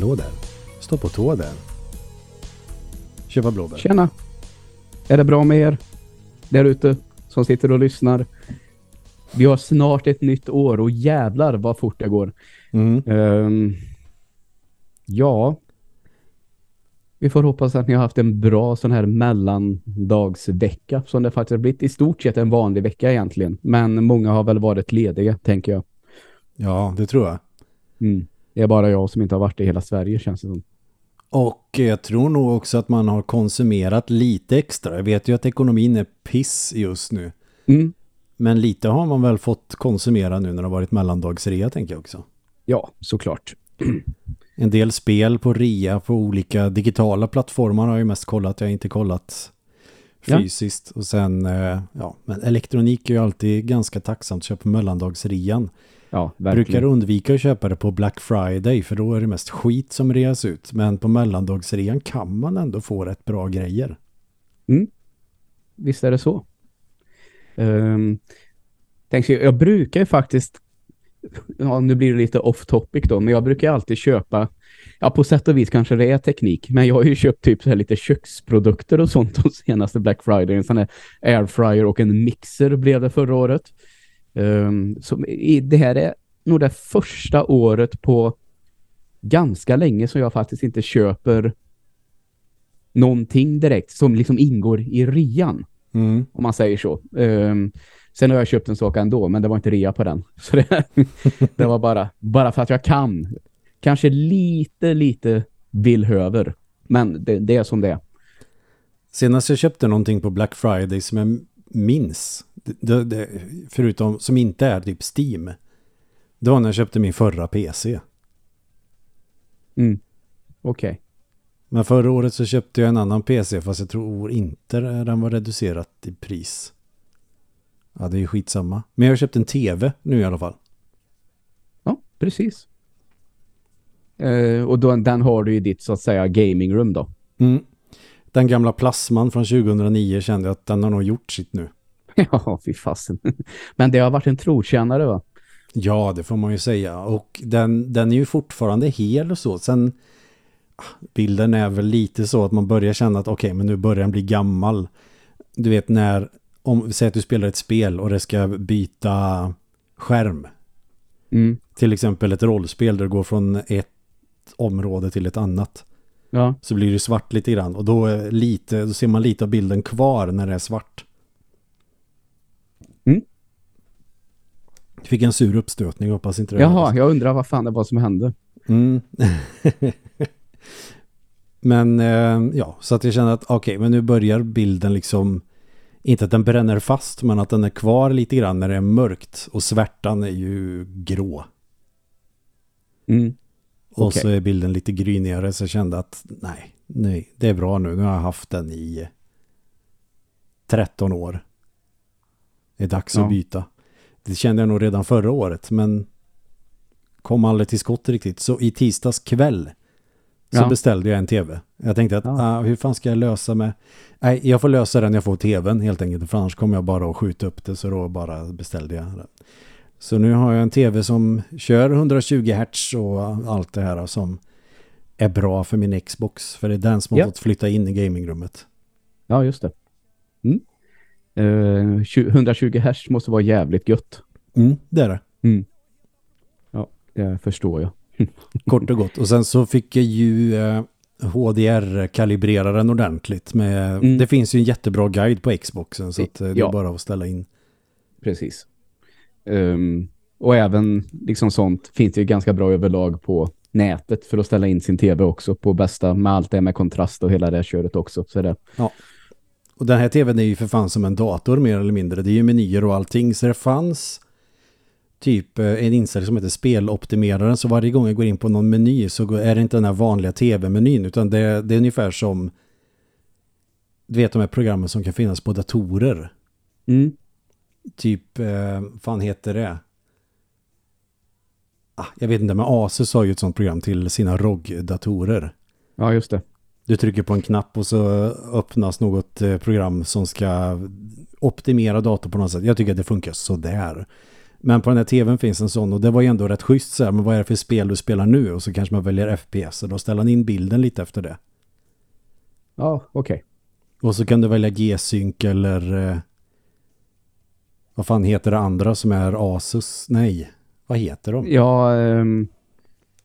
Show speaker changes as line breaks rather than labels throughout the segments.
Hallå där. Stå på tå där. Köpa blåbär.
Tjena! Är det bra med er? Där ute som sitter och lyssnar. Vi har snart ett nytt år och jävlar vad fort det går.
Mm.
Ehm, ja. Vi får hoppas att ni har haft en bra sån här mellandagsvecka som det faktiskt har blivit i stort sett en vanlig vecka egentligen. Men många har väl varit lediga, tänker jag.
Ja, det tror jag.
Mm. Det är bara jag som inte har varit det i hela Sverige känns det som.
Och jag tror nog också att man har konsumerat lite extra. Jag vet ju att ekonomin är piss just nu.
Mm.
Men lite har man väl fått konsumera nu när det har varit mellandagsrea tänker jag också.
Ja, såklart.
En del spel på rea på olika digitala plattformar har jag mest kollat. Jag har inte kollat
Ja.
fysiskt. Och sen, eh, ja, men elektronik är ju alltid ganska tacksamt att köpa mellandagsrean.
Ja, verkligen.
Brukar undvika att köpa det på Black Friday för då är det mest skit som reas ut. Men på mellandagsrean kan man ändå få rätt bra grejer.
Visst är det så. Um, tänk så, jag brukar ju faktiskt ja, nu blir det lite off topic då, men jag brukar alltid köpa ja, på sätt och vis kanske det är teknik, men jag har ju köpt typ så här lite köksprodukter och sånt de senaste Black Friday, en sån här airfryer och en mixer blev det förra året. Um, så i, det här är nog det första året på ganska länge som jag faktiskt inte köper någonting direkt som liksom ingår i rian
Mm.
om man säger så. Ehm, sen har jag köpt en sak ändå, men det var inte rea på den. Så det, det var bara, bara för att jag kan. Kanske lite, lite villhöver. Men det, det är som det är.
Senast jag köpte någonting på Black Friday som jag minns, det, det, förutom som inte är typ Steam, det var när jag köpte min förra PC.
Mm. Okej.
Men förra året så köpte jag en annan PC fast jag tror inte den var reducerat i pris. Ja, det är ju skitsamma. Men jag har köpt en TV nu i alla fall.
Ja, precis. Eh, och då, den har du i ditt så att säga gamingrum då.
Mm. Den gamla plasman från 2009 kände jag att den har nog gjort sitt nu.
ja, fy fasen. Men det har varit en trotjänare va?
Ja, det får man ju säga. Och den, den är ju fortfarande hel och så. Sen bilden är väl lite så att man börjar känna att okej, men nu börjar den bli gammal. Du vet när, om säg att du spelar ett spel och det ska byta skärm.
Mm.
Till exempel ett rollspel där det går från ett område till ett annat.
Ja,
Så blir det svart lite grann. Och då, lite, då ser man lite av bilden kvar när det är svart.
Mm.
Fick en sur uppstötning, hoppas inte det
Jaha, jag undrar vad fan det var som hände.
Mm. men eh, ja, så att jag känner att okej, men nu börjar bilden liksom inte att den bränner fast, men att den är kvar lite grann när det är mörkt och svärtan är ju grå.
Mm.
Och så är bilden lite grynigare så jag kände att nej, nej, det är bra nu. Nu har jag haft den i 13 år. Det är dags
Ja.
att byta. Det kände jag nog redan förra året, men kom aldrig till skott riktigt. Så i tisdags kväll så
Ja.
beställde jag en tv. Jag tänkte att
Ja.
ah, hur fan ska jag lösa med... Nej, jag får lösa den när jag får tvn helt enkelt. För annars kommer jag bara att skjuta upp det. Så då bara beställde jag den. Så nu har jag en tv som kör 120 Hz och allt det här som är bra för min Xbox. För det är den som har
Ja.
fått flytta in i gamingrummet.
Ja, just det. Mm. Eh, 20 120 Hz måste vara jävligt gött.
Mm, det är det.
Ja, det förstår jag.
Kort och gott. Och sen så fick jag ju eh, HDR-kalibrera den ordentligt. Med,
Mm.
Det finns ju en jättebra guide på Xboxen så att, eh, det är
Ja.
bara att ställa in.
Precis. Ehm, och även liksom sånt finns det ju ganska bra överlag på nätet för att ställa in sin tv också på bästa med allt det med kontrast och hela det köret också. Så det,
Och den här tvn är ju för fan som en dator mer eller mindre. Det är ju menyer och allting. Så det fanns typ eh, en inställning som heter speloptimeraren. Så varje gång jag går in på någon meny så är det inte den här vanliga tv-menyn. Utan det, det är ungefär som du vet de här programmen som kan finnas på datorer.
mm.
Typ, eh, fan heter det? Ah, jag vet inte, men Asus har ju ett sånt program till sina ROG-datorer.
Ja, just det.
Du trycker på en knapp och så öppnas något eh, program som ska optimera datorn på något sätt. Jag tycker att det funkar sådär. Men på den här tvn finns en sån och det var ju ändå rätt schysst så här, men vad är det för spel du spelar nu? Och så kanske man väljer FPS och då ställer han in bilden lite efter det.
Ja, okej.
Och så kan du välja G-Sync eller eh, vad fan heter det andra som är Asus? Nej, vad heter de?
Ja, ehm,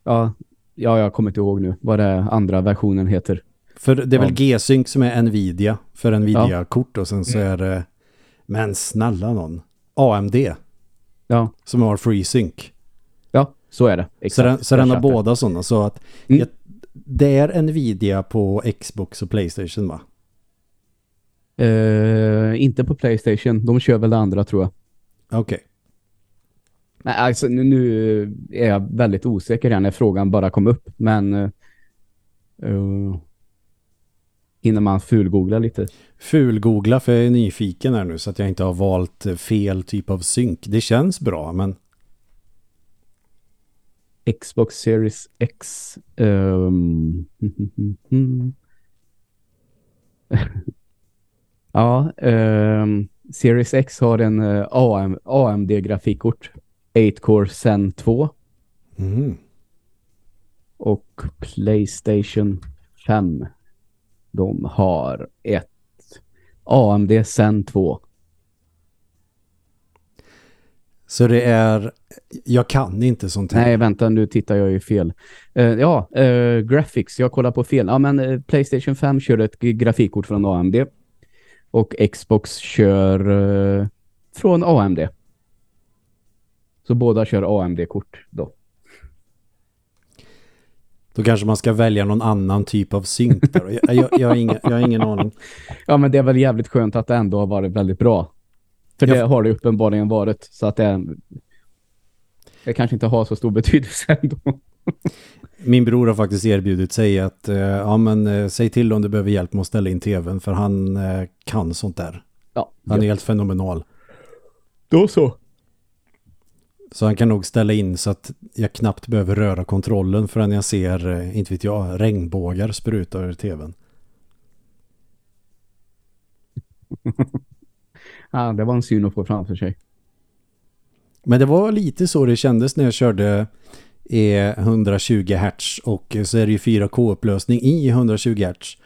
ja, ja, jag kommer inte ihåg nu vad det andra versionen heter.
För det är väl
Ja.
G-Sync som är Nvidia för Nvidia-kort och sen så är det men snälla någon AMD
Ja,
som har FreeSync.
ja, så är det. Exakt.
Så den, så den har båda sådana så att
Mm.
jag, det är Nvidia på Xbox och Playstation va?
Eh, inte på Playstation. De kör väl det andra tror jag.
Okej.
Nej, alltså nu, nu är jag väldigt osäker här när frågan bara kom upp. Men uh, uh, hinner man fulgoogla lite.
Fulgoogla för jag är nyfiken här nu så att jag inte har valt eh, fel typ av synk. Det känns bra men
Xbox Series X. ehm, ja, ehm, Series X har en eh, AM, AMD-grafikkort. 8-core Zen 2
mm.
och Playstation 5. De har ett AMD Zen 2.
Så det är jag kan inte sånt här.
Nej, vänta, nu tittar jag ju fel. Eh, ja, eh, graphics, jag kollar på fel. Ja, men eh, Playstation 5 kör ett grafikkort från AMD. Och Xbox kör från AMD. Så båda kör AMD-kort då.
Då kanske man ska välja någon annan typ av synk där. Jag, jag, jag, har ingen, jag har ingen aning.
Ja, men det är väl jävligt skönt att det ändå har varit väldigt bra. För det har det uppenbarligen varit. Så att det, det kanske inte har så stor betydelse ändå.
Min bror har faktiskt erbjudit sig att eh, ja men eh, säg till om du behöver hjälp med att ställa in tvn för han eh, kan sånt där.
Ja,
Han är helt fenomenal.
då så.
Så han kan nog ställa in så att jag knappt behöver röra kontrollen förrän jag ser, eh, inte vet jag, regnbågar spruta ur tvn.
Ja, det var en syn att få framför sig.
Men det var lite så det kändes när jag körde eh, 120 Hz och så är det ju 4K-upplösning i 120 Hz.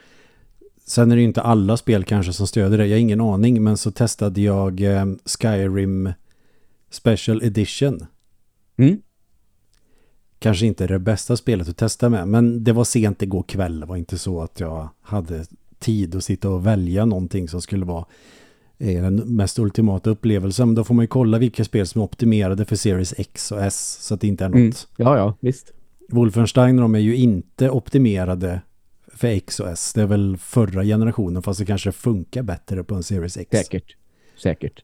Sen är det ju inte alla spel kanske som stöder det, jag har ingen aning, men så testade jag eh, Skyrim Special Edition.
Mm.
Kanske inte det bästa spelet att testa med, men det var sent igår kväll. Det var inte så att jag hade tid att sitta och välja någonting som skulle vara eh, den mest ultimata upplevelsen. Då får man ju kolla vilka spel som är optimerade för Series X och S så att det inte är något.
Mm. Ja, ja, visst.
Wolfenstein de är ju inte optimerade för X och S. Det är väl förra generationen fast det kanske funkar bättre på en Series X.
Säkert. Säkert.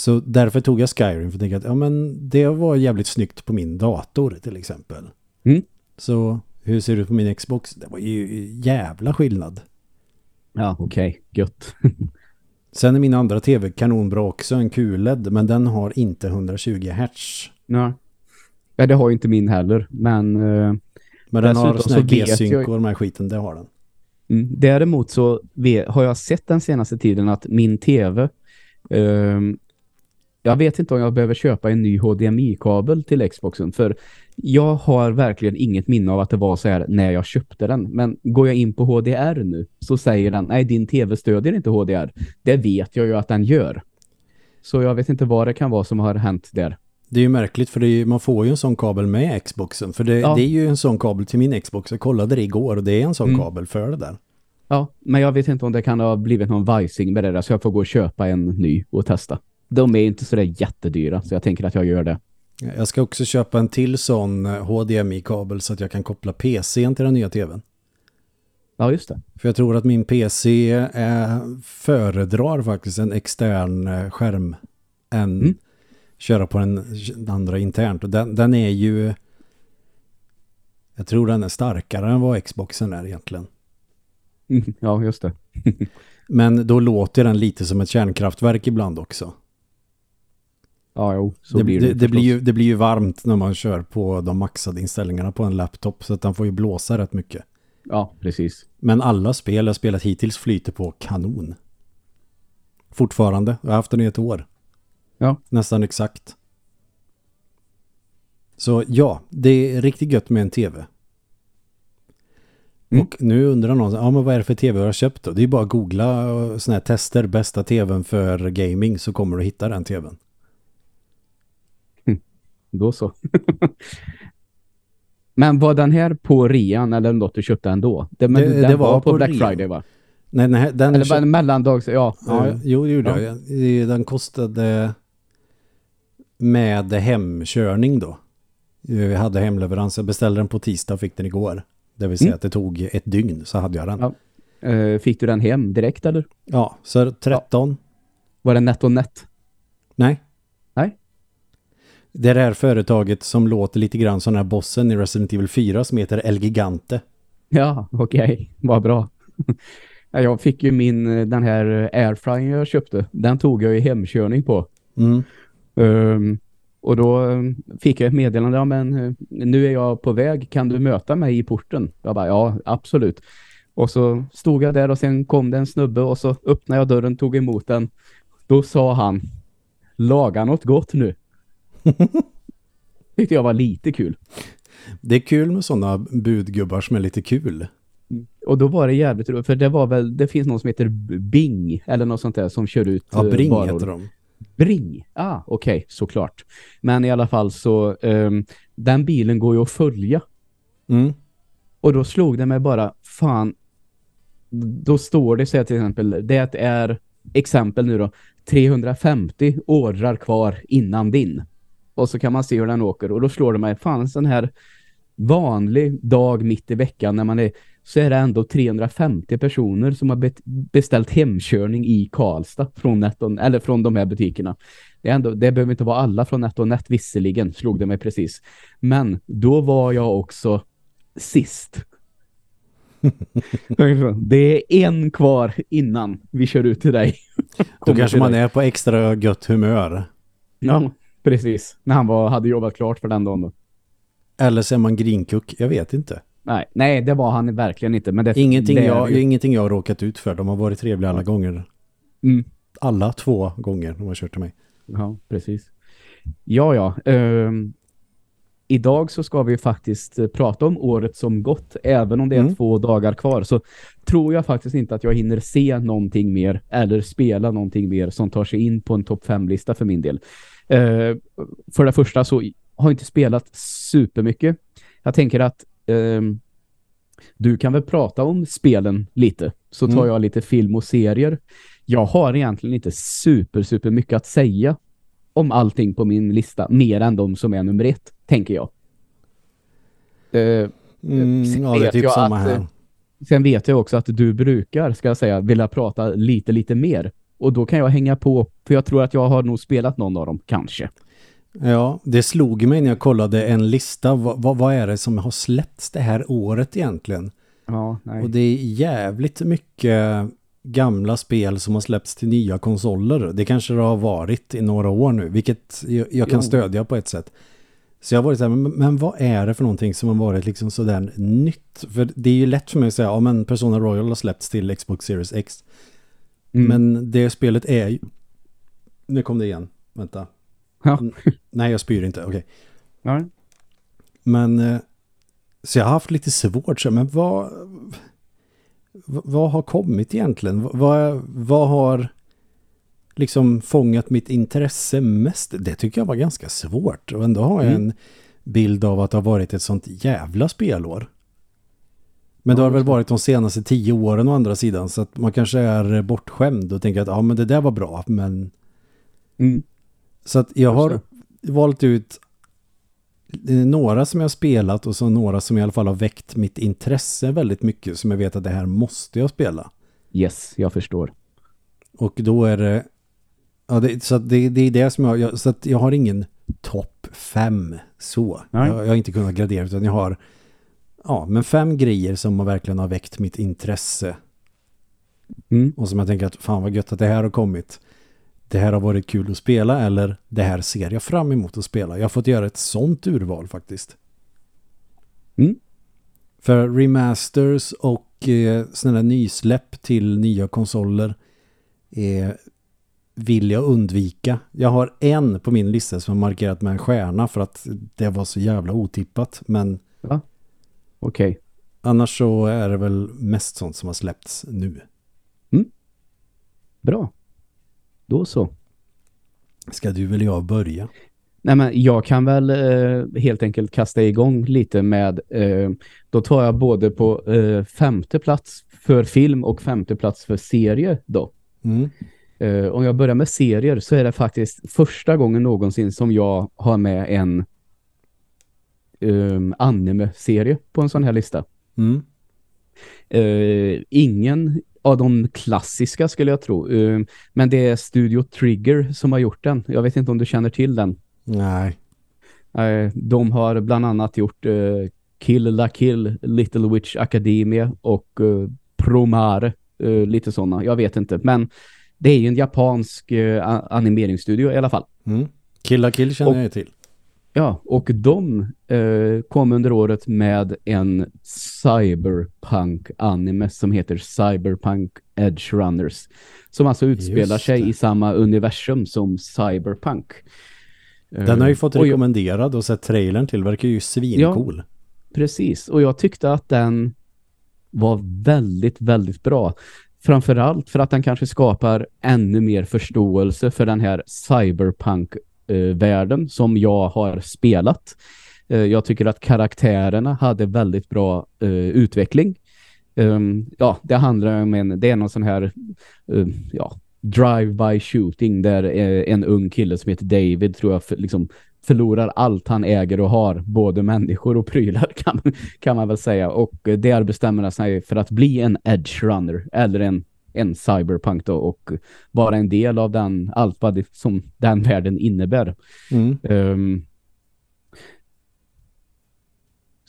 Så därför tog jag Skyrim för att tänka att ja, men det var jävligt snyggt på min dator till exempel.
Mm.
Så hur ser det ut på min Xbox? Det var ju jävla skillnad.
Ja, okej. Gött.
Sen är min andra tv kanonbra också, en QLED, men den har inte 120 Hz.
Nej. Ja, det har ju inte min heller, men eh,
Men den har sån här G-sync
jag-
och de här skiten, det har den.
mm, däremot så har jag sett den senaste tiden att min tv ehm, jag vet inte om jag behöver köpa en ny HDMI-kabel till Xboxen för jag har verkligen inget minne av att det var så här när jag köpte den. Men går jag in på HDR nu så säger den, nej din tv stödjer inte HDR. Det vet jag ju att den gör. Så jag vet inte vad det kan vara som har hänt där.
Det är ju märkligt för ju- man får ju en sån kabel med Xboxen. För det,
Ja.
det är ju en sån kabel till min Xbox. Jag kollade det igår och det är en sån
Mm.
kabel för det där.
Ja, men jag vet inte om det kan ha blivit någon vajsing med det där så jag får gå och köpa en ny och testa. De är inte så där jättedyra så jag tänker att jag gör det.
Jag ska också köpa en till sån eh, HDMI-kabel så att jag kan koppla PCn till den nya tvn.
Ja, just det.
För jag tror att min PC eh, föredrar faktiskt en extern eh, skärm än
Mm.
köra på den andra internt. Och den, den är ju... Jag tror den är starkare än vad Xboxen är egentligen.
Mm, ja, just det.
Men då låter den lite som ett kärnkraftverk ibland också.
Ja, jo, så
det,
blir det,
det, det, blir ju, det blir ju varmt när man kör på de maxade inställningarna på en laptop så att den får ju blåsa rätt mycket.
Ja, precis.
Men alla spel jag spelat hittills flyter på kanon. Fortfarande. Jag har haft den i ett år.
Ja.
Nästan exakt. Så ja, det är riktigt gött med en tv.
Mm.
Och nu undrar någon, ja men vad är det för tv du har köpt då? Det är bara att googla sådana här tester, bästa tvn för gaming så kommer du hitta den tvn.
Då så. Men var den här på rean eller något du köpte ändå? Det, men
Det-
den
det
var,
var
på
på
Black
rean.
Friday va?
Nej, nej den,
Eller bara mellandags, ja. ja.
Ja, jo, det gjorde
Ja.
jag. Den kostade med hemkörning då. Vi hade hemleverans. Jag beställde den på tisdag och fick den igår. Det vill säga
Mm.
att det tog ett dygn så hade jag den.
Ja.
Ja,
Eh, fick du den hem direkt eller?
så 13.
Var det net och net?
Nej.
Nej.
Det är det här företaget som låter lite grann som den här bossen i Resident Evil 4 som heter El Gigante.
Ja, okej. Vad bra. Ja, jag fick ju min, eh, den här airfryer jag köpte. Den tog jag i hemkörning på.
Mm.
Ehm, och då eh, fick jag ett meddelande, ja men eh, nu är jag på väg, kan du möta mig i porten? Jag bara, ja absolut. Och så stod jag där och sen kom det en snubbe och så öppnade jag dörren, tog emot den. Då sa han, laga något gott nu. Tyckte jag var lite kul.
Det är kul med sådana budgubbar som är lite kul.
Och då var det jävligt roligt, för det var väl, det finns någon som heter Bing eller något sånt där som kör ut
Ja,
eh,
Bring
varor.
heter de.
Bring. Ah, okej, såklart. Men i alla fall så, ehm, den bilen går ju att följa.
Mm.
Och då slog det mig bara, fan, då står det så här till exempel, det är exempel nu då, 350 ordrar kvar innan din. Och så kan man se hur den åker. Och då slår det mig, fan en sån här vanlig dag mitt i veckan när man är, så är det ändå 350 personer som har beställt hemkörning i Karlstad från Netton, eller från de här butikerna. Det, är ändå, det behöver inte vara alla från NetOnNet visserligen, slog det mig precis. Men då var jag också sist. det är en kvar innan vi kör ut till dig.
Då kanske
till
man
dig.
är på extra gött humör.
Ja, precis. När han var, hade jobbat klart för den dagen då.
Eller så är man grinkuck, jag vet inte.
Nej, nej, det var han verkligen inte. Men det,
Ingenting,
det är
jag,
ju-
ingenting jag har råkat ut för. De har varit trevliga alla gånger.
Mm.
Alla två gånger de har kört till mig.
Ja, precis. Ja, ja. ehm, idag så ska vi faktiskt eh, prata om året som gått. Även om det är
Mm.
två dagar kvar så tror jag faktiskt inte att jag hinner se någonting mer eller spela någonting mer som tar sig in på en topp 5-lista för min del. Eh, för det första så har jag inte spelat supermycket. Jag tänker att ehm, du kan väl prata om spelen lite. Så tar
Mm.
jag lite film och serier. Jag har egentligen inte super, super mycket att säga om allting på min lista. Mer än de som är nummer ett, tänker jag. Eh,
Mm,
Sen
ja, det är
vet
typ
jag
samma
att,
här.
eh, sen vet jag också att du brukar, ska jag säga, vilja prata lite, lite mer. Och då kan jag hänga på, för jag tror att jag har nog spelat någon av dem, kanske.
Ja, det slog mig när jag kollade en lista. Vad, vad, vad är det som har släppts det här året egentligen?
Ja, nej.
Och det är jävligt mycket gamla spel som har släppts till nya konsoler. Det kanske det har varit i några år nu, vilket jag, jag kan
Jo.
stödja på ett sätt. Så jag har varit så här, men, men vad är det för någonting som har varit liksom sådär nytt? För det är ju lätt för mig att säga, ja men Persona Royal har släppts till Xbox Series X.
Mm.
Men det spelet är ju... Nu kom det igen, vänta.
Ja.
Nej, jag spyr inte, okej.
Ja.
Men eh, så jag har haft lite svårt så men vad vad- har kommit egentligen? Vad- Vad, vad har liksom fångat mitt intresse mest? Det tycker jag var ganska svårt och ändå har jag
Mm.
en bild av att det har varit ett sånt jävla spelår. Men det har väl varit de senaste tio åren å andra sidan så att man kanske är bortskämd och tänker att ja men det där var bra men
Mm.
så att jag har valt ut eh, några som jag spelat och så några som i alla fall har väckt mitt intresse väldigt mycket som jag vet att det här måste jag spela.
Yes, jag förstår.
Och då är det ja, det, så att det, det är det som jag, jag så att jag har ingen topp fem så. Jag, jag har inte kunnat gradera utan jag har ja, men fem grejer som verkligen har väckt mitt intresse
Mm.
och som jag tänker att fan vad gött att det här har kommit. Det här har varit kul att spela eller det här ser jag fram emot att spela. Jag har fått göra ett sånt urval faktiskt.
Mm.
För remasters och eh, sådana där nysläpp till nya konsoler är vill jag undvika. Jag har en på min lista som har markerat med en stjärna för att det var så jävla otippat. Men
Va? Okej.
annars så är det väl mest sånt som har släppts nu.
Bra. Då så.
Ska du eller jag börja?
Nej men jag kan väl eh, helt enkelt kasta igång lite med eh, då tar jag både på eh, femte plats för film och femte plats för serie då.
Mm.
Eh, om jag börjar med serier så är det faktiskt första gången någonsin som jag har med en um, anime-serie på en sån här lista.
Mm.
Eh, ingen av de klassiska skulle jag tro. Eh, men det är Studio Trigger som har gjort den. Jag vet inte om du känner till den.
Nej.
Eh, de har bland annat gjort eh, Kill la Kill, Little Witch Academia och Promare. Lite sådana, jag vet inte. Men det är ju en japansk animeringsstudio i alla fall.
Mm. Killa Kill känner
Och-
jag till.
Ja, och de eh, kom under året med en cyberpunk-anime som heter Cyberpunk Edge Runners. Som alltså utspelar sig i samma universum som cyberpunk.
Den har ju
Eh,
fått
och
rekommenderad och sett trailern till. Verkar ju svincool.
Precis, och jag tyckte att den var väldigt, väldigt bra. Framförallt för att den kanske skapar ännu mer förståelse för den här Eh, världen som jag har spelat. Eh, jag tycker att karaktärerna hade väldigt bra eh, utveckling. Ehm, ja, det handlar om en, det är någon sån här ja, drive-by shooting där en ung kille som heter David tror jag för, liksom förlorar allt han äger och har, både människor och prylar kan, kan man väl säga. Och där bestämmer han sig för att bli en edge runner eller en, en cyberpunk då och vara en del av den, allt vad det, som den världen innebär.
Mm.
Ehm,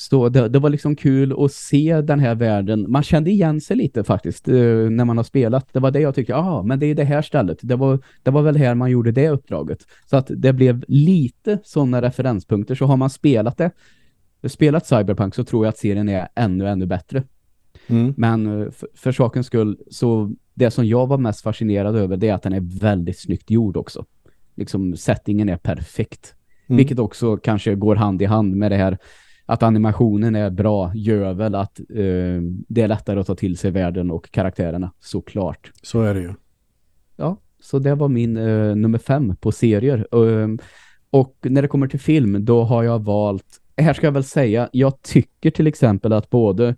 så det, det var liksom kul att se den här världen. Man kände igen sig lite faktiskt eh, när man har spelat. Det var det jag tyckte, ja men det är det här stället. Det var, det var väl här man gjorde det uppdraget. Så att det blev lite sådana referenspunkter. Så har man spelat det, spelat Cyberpunk så tror jag att serien är ännu, ännu bättre.
Mm.
Men eh, för, för sakens skull, så det som jag var mest fascinerad över det är att den är väldigt snyggt gjord också. Liksom settingen är perfekt.
Mm.
Vilket också kanske går hand i hand med det här att animationen är bra gör väl att eh, det är lättare att ta till sig världen och karaktärerna, såklart.
Så är det ju.
Ja, så det var min eh, nummer fem på serier. Um, och när det kommer till film, då har jag valt, här ska jag väl säga, jag tycker till exempel att både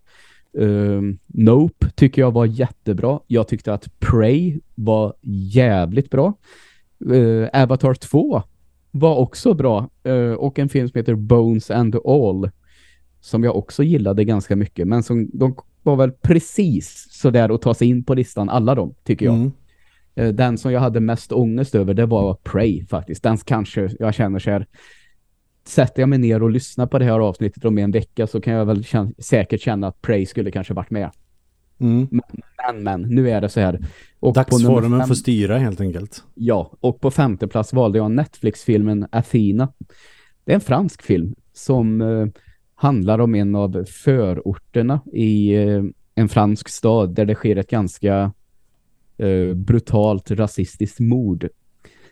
um, Nope tycker jag var jättebra. Jag tyckte att Prey var jävligt bra. Uh, Avatar 2 var också bra. Uh, och en film som heter Bones and All som jag också gillade ganska mycket. Men som de var väl precis sådär att ta sig in på listan, alla de, tycker jag.
Mm.
Eh, Den som jag hade mest ångest över det var Prey faktiskt. Den kanske jag känner så här sätter jag mig ner och lyssnar på det här avsnittet om en vecka så kan jag väl kän- säkert känna att Prey skulle kanske varit med.
Mm.
Men, men, nu är det så här. Och
Dagsformen
fem-
får styra helt enkelt.
Ja, och på femte plats valde jag Netflix-filmen Athena. Det är en fransk film som eh, handlar om en av förorterna i eh, en fransk stad där det sker ett ganska eh, brutalt rasistiskt mord.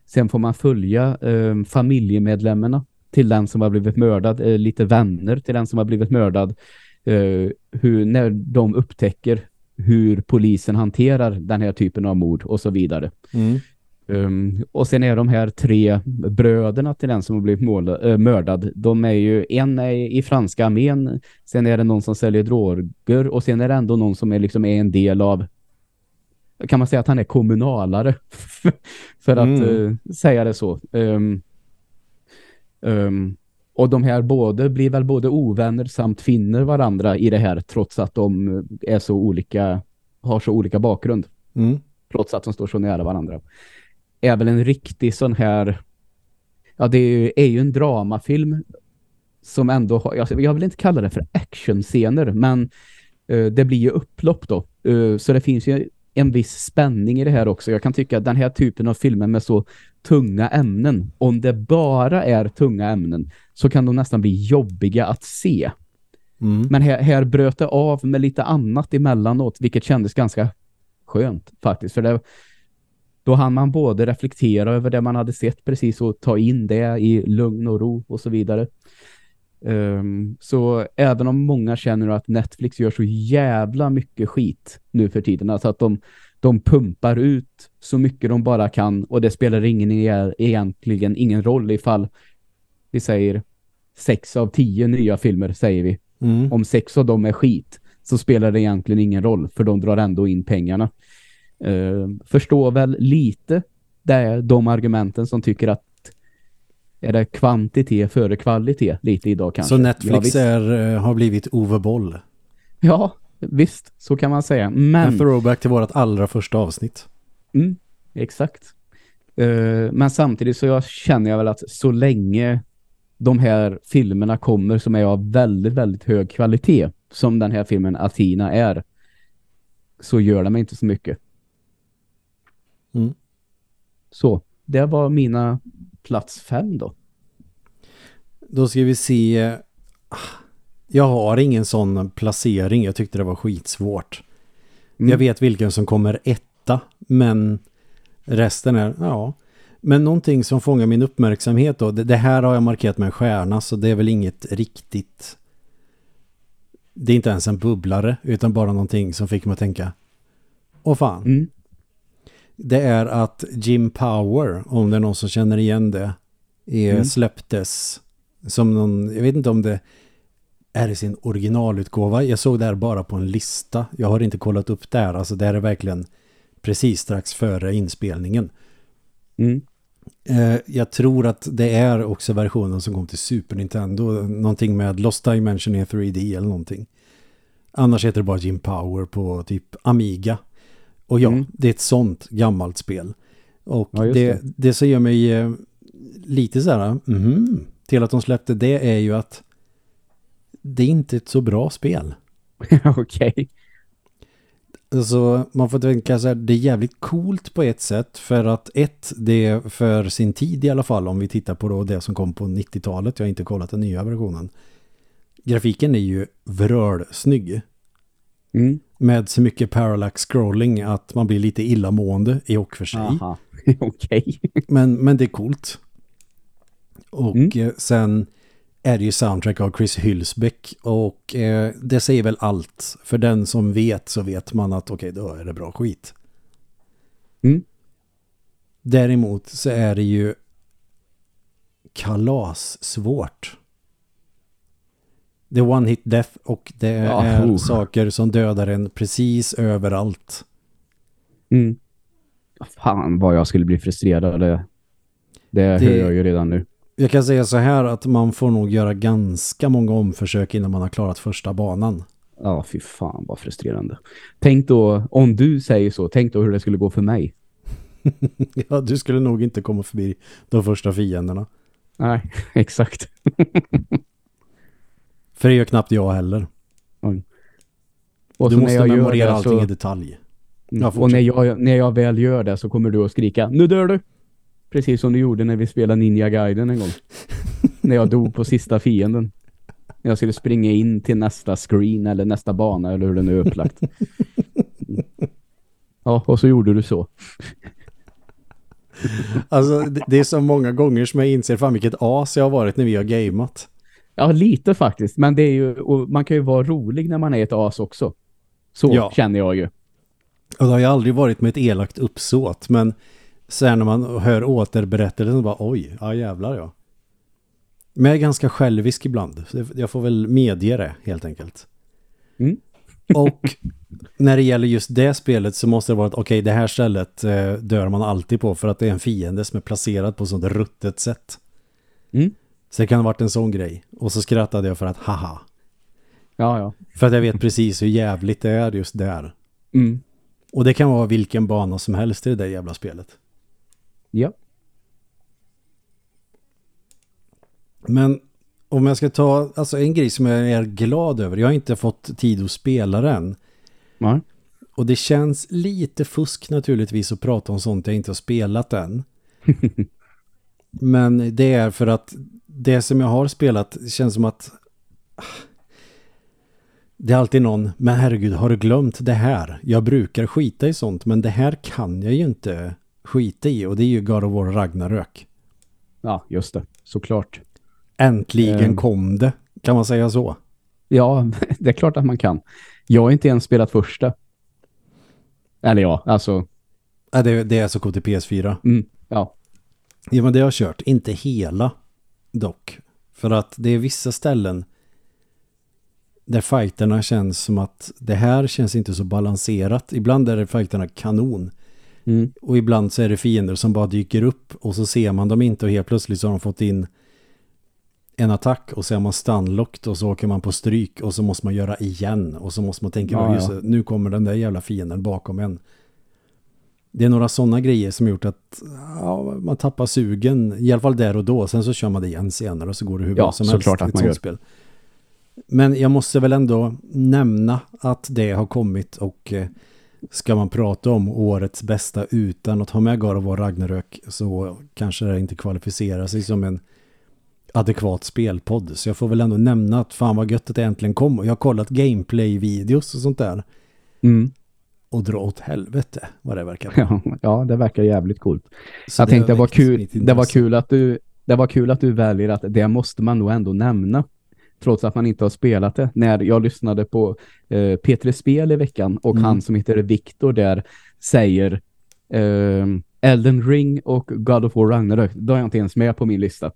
Sen får man följa eh, familjemedlemmarna till den som har blivit mördad, eh, lite vänner till den som har blivit mördad. Eh, hur, när de upptäcker hur polisen hanterar den här typen av mord och så vidare.
Mm.
Um, och sen är de här tre bröderna till den som har blivit måla, äh, mördad. De är ju, en är i franska armén, sen är det någon som säljer droger och sen är det ändå någon som är liksom är en del av kan man säga att han är kommunalare för att
Mm.
eh, säga det så. Um, um, och de här både blir väl både ovänner samt finner varandra i det här trots att de är så olika har så olika bakgrund
Mm.
trots att de står så nära varandra. Är väl en riktig sån här ja det är ju, är ju en dramafilm som ändå har, jag, jag vill inte kalla det för actionscener men eh, det blir ju upplopp då. Eh, så det finns ju en viss spänning i det här också. Jag kan tycka att den här typen av filmer med så tunga ämnen, om det bara är tunga ämnen så kan de nästan bli jobbiga att se.
Mm.
Men här, här bröt det av med lite annat emellanåt, vilket kändes ganska skönt faktiskt. För det, då hann man både reflektera över det man hade sett precis och ta in det i lugn och ro och så vidare. Um, så även om många känner att Netflix gör så jävla mycket skit nu för tiden, alltså att de, de pumpar ut så mycket de bara kan och det spelar ingen egentligen ingen roll ifall vi säger sex av tio nya filmer säger vi. Mm. Om sex av dem är skit så spelar det egentligen ingen roll för de drar ändå in pengarna. Uh, förstår väl lite det, de argumenten som tycker att är det kvantitet före kvalitet lite idag kanske.
Så Netflix ja, är, eh, har blivit Ove Boll?
Ja, visst. Så kan man säga. Men...
En throwback till vårt allra första avsnitt.
Mm, exakt. Uh, men samtidigt så jag känner jag väl att så länge de här filmerna kommer som är av väldigt, väldigt hög kvalitet som den här filmen Athena är så gör det mig inte så mycket.
Mm.
Så, det var mina plats fem då.
Då ska vi se. Jag har ingen sån placering. Jag tyckte det var skitsvårt. Mm. Jag vet vilken som kommer etta. Men resten är, ja. Men någonting som fångar min uppmärksamhet då. Det, det här har jag markerat med en stjärna. Så det är väl inget riktigt. Det är inte ens en bubblare. Utan bara någonting som fick mig att tänka. Åh fan.
Mm
det är att Jim Power, om det är någon som känner igen det, är mm. släpptes som någon, jag vet inte om det är i sin originalutgåva. Jag såg det här bara på en lista. Jag har inte kollat upp där. Alltså det här är verkligen precis strax före inspelningen.
Mm.
Eh, jag tror att det är också versionen som kom till Super Nintendo. Någonting med Lost Dimension i 3D eller någonting. Annars heter det bara Jim Power på typ Amiga. Och ja, mm. det är ett sånt gammalt spel. Och ja, det, det. det som gör mig eh, lite så här mm, till att de släppte det är ju att det är inte ett så bra spel.
Okej. Okay.
Så man får tänka så här, det är jävligt coolt på ett sätt för att ett, det är för sin tid i alla fall om vi tittar på då det som kom på 90-talet. Jag har inte kollat den nya versionen. Grafiken är ju vrölsnygg.
Mm
med så mycket parallax scrolling att man blir lite illamående i och för sig.
Okej. Okay.
men, men det är coolt. Och mm. Eh, sen är det ju soundtrack av Chris Hylsbeck och eh, det säger väl allt. För den som vet så vet man att okej, okay, då är det bra skit.
Mm.
Däremot så är det ju kalas svårt det är one hit death och det ja, är oh. saker som dödar en precis överallt.
Mm. Fan vad jag skulle bli frustrerad. Det, det, det hör jag ju redan nu.
Jag kan säga så här att man får nog göra ganska många omförsök innan man har klarat första banan.
Ja, fy fan vad frustrerande. Tänk då, om du säger så, tänk då hur det skulle gå för mig.
ja, du skulle nog inte komma förbi de första fienderna.
Nej, exakt.
För det gör knappt jag heller.
Mm.
du måste memorera det, allting så... i detalj.
Mm. Ja, och när jag, när jag väl gör det så kommer du att skrika, nu dör du! Precis som du gjorde när vi spelade Ninja Gaiden en gång. när jag dog på sista fienden. Jag skulle springa in till nästa screen eller nästa bana eller hur det nu är upplagt. Ja, och så gjorde du så.
alltså, det är så många gånger som jag inser fan vilket as jag har varit när vi har gameat.
Ja, lite faktiskt. Men det är ju, man kan ju vara rolig när man är ett as också. Så ja. känner jag ju.
Och det har ju aldrig varit med ett elakt uppsåt. Men sen när man hör återberättelsen bara oj, ja jävlar ja. Men jag är ganska självisk ibland. Jag får väl medge det helt enkelt.
Mm.
och när det gäller just det spelet så måste det vara att okej, okay, det här stället eh, dör man alltid på för att det är en fiende som är placerad på sånt ruttet sätt.
Mm.
Så det kan ha varit en sån grej. Och så skrattade jag för att haha.
Ja, ja.
För att jag vet precis hur jävligt det är just där.
Mm.
Och det kan vara vilken bana som helst i det där jävla spelet.
Ja.
Men om jag ska ta alltså en grej som jag är glad över. Jag har inte fått tid att spela den.
Nej.
Och det känns lite fusk naturligtvis att prata om sånt jag inte har spelat än. Men det är för att det som jag har spelat känns som att det är alltid någon, men herregud, har du glömt det här? Jag brukar skita i sånt, men det här kan jag ju inte skita i och det är ju God of War Ragnarök.
Ja, just det. Såklart.
Äntligen
Ehm.
kom det, kan man säga så.
Ja, det är klart att man kan. Jag har inte ens spelat första. Eller ja, alltså,
Ja, det, det är så coolt i PS4.
mm, ja.
Ja, men det har jag kört. Inte hela dock. För att det är vissa ställen där fighterna känns som att det här känns inte så balanserat. Ibland är det fighterna kanon.
Mm.
Och ibland så är det fiender som bara dyker upp och så ser man dem inte och helt plötsligt så har de fått in en attack och så är man stunlocked och så åker man på stryk och så måste man göra igen och så måste man tänka,
Ja,
ja, nu kommer den där jävla fienden bakom en. Det är några sådana grejer som gjort att ja, man tappar sugen, i alla fall där och då. Sen så kör man det igen senare och så går det hur
Ja,
bra som helst.
såklart
i
att man gör.
Spel. Men jag måste väl ändå nämna att det har kommit och eh, ska man prata om årets bästa utan att ha med God of War Ragnarök så kanske det inte kvalificerar sig som en adekvat spelpodd. Så jag får väl ändå nämna att fan vad gött att det äntligen kom. Och jag har kollat gameplay-videos och sånt där.
Mm.
Och dra åt helvete vad det verkar.
Ja, ja, det verkar jävligt coolt.
Så
jag tänkte det var kul, det var kul att du det var kul att du väljer att det måste man nog ändå nämna. Trots att man inte har spelat det. När jag lyssnade på eh, P3 Spel i veckan och
Mm.
han som heter Viktor där säger eh, Elden Ring och God of War Ragnarök. Då är jag inte ens med på min lista.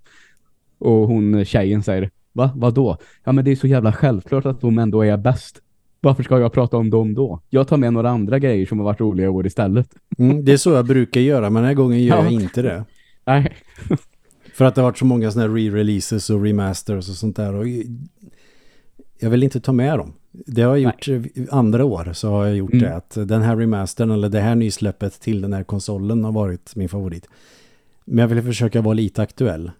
Och hon tjejen säger, va? Vad då? Ja men det är så jävla självklart att de ändå är bäst. Varför ska jag prata om dem då? Jag tar med några andra grejer som har varit roliga år istället.
Mm, det är så jag brukar göra, men den här gången gör
Ja.
jag inte det.
Nej.
För att det har varit så många sådana här re-releases och remasters och sånt där. Och jag vill inte ta med dem. Det har jag gjort i andra år så har jag gjort
Mm.
det. Att den här remastern eller det här nysläppet till den här konsolen har varit min favorit. Men jag vill försöka vara lite aktuell.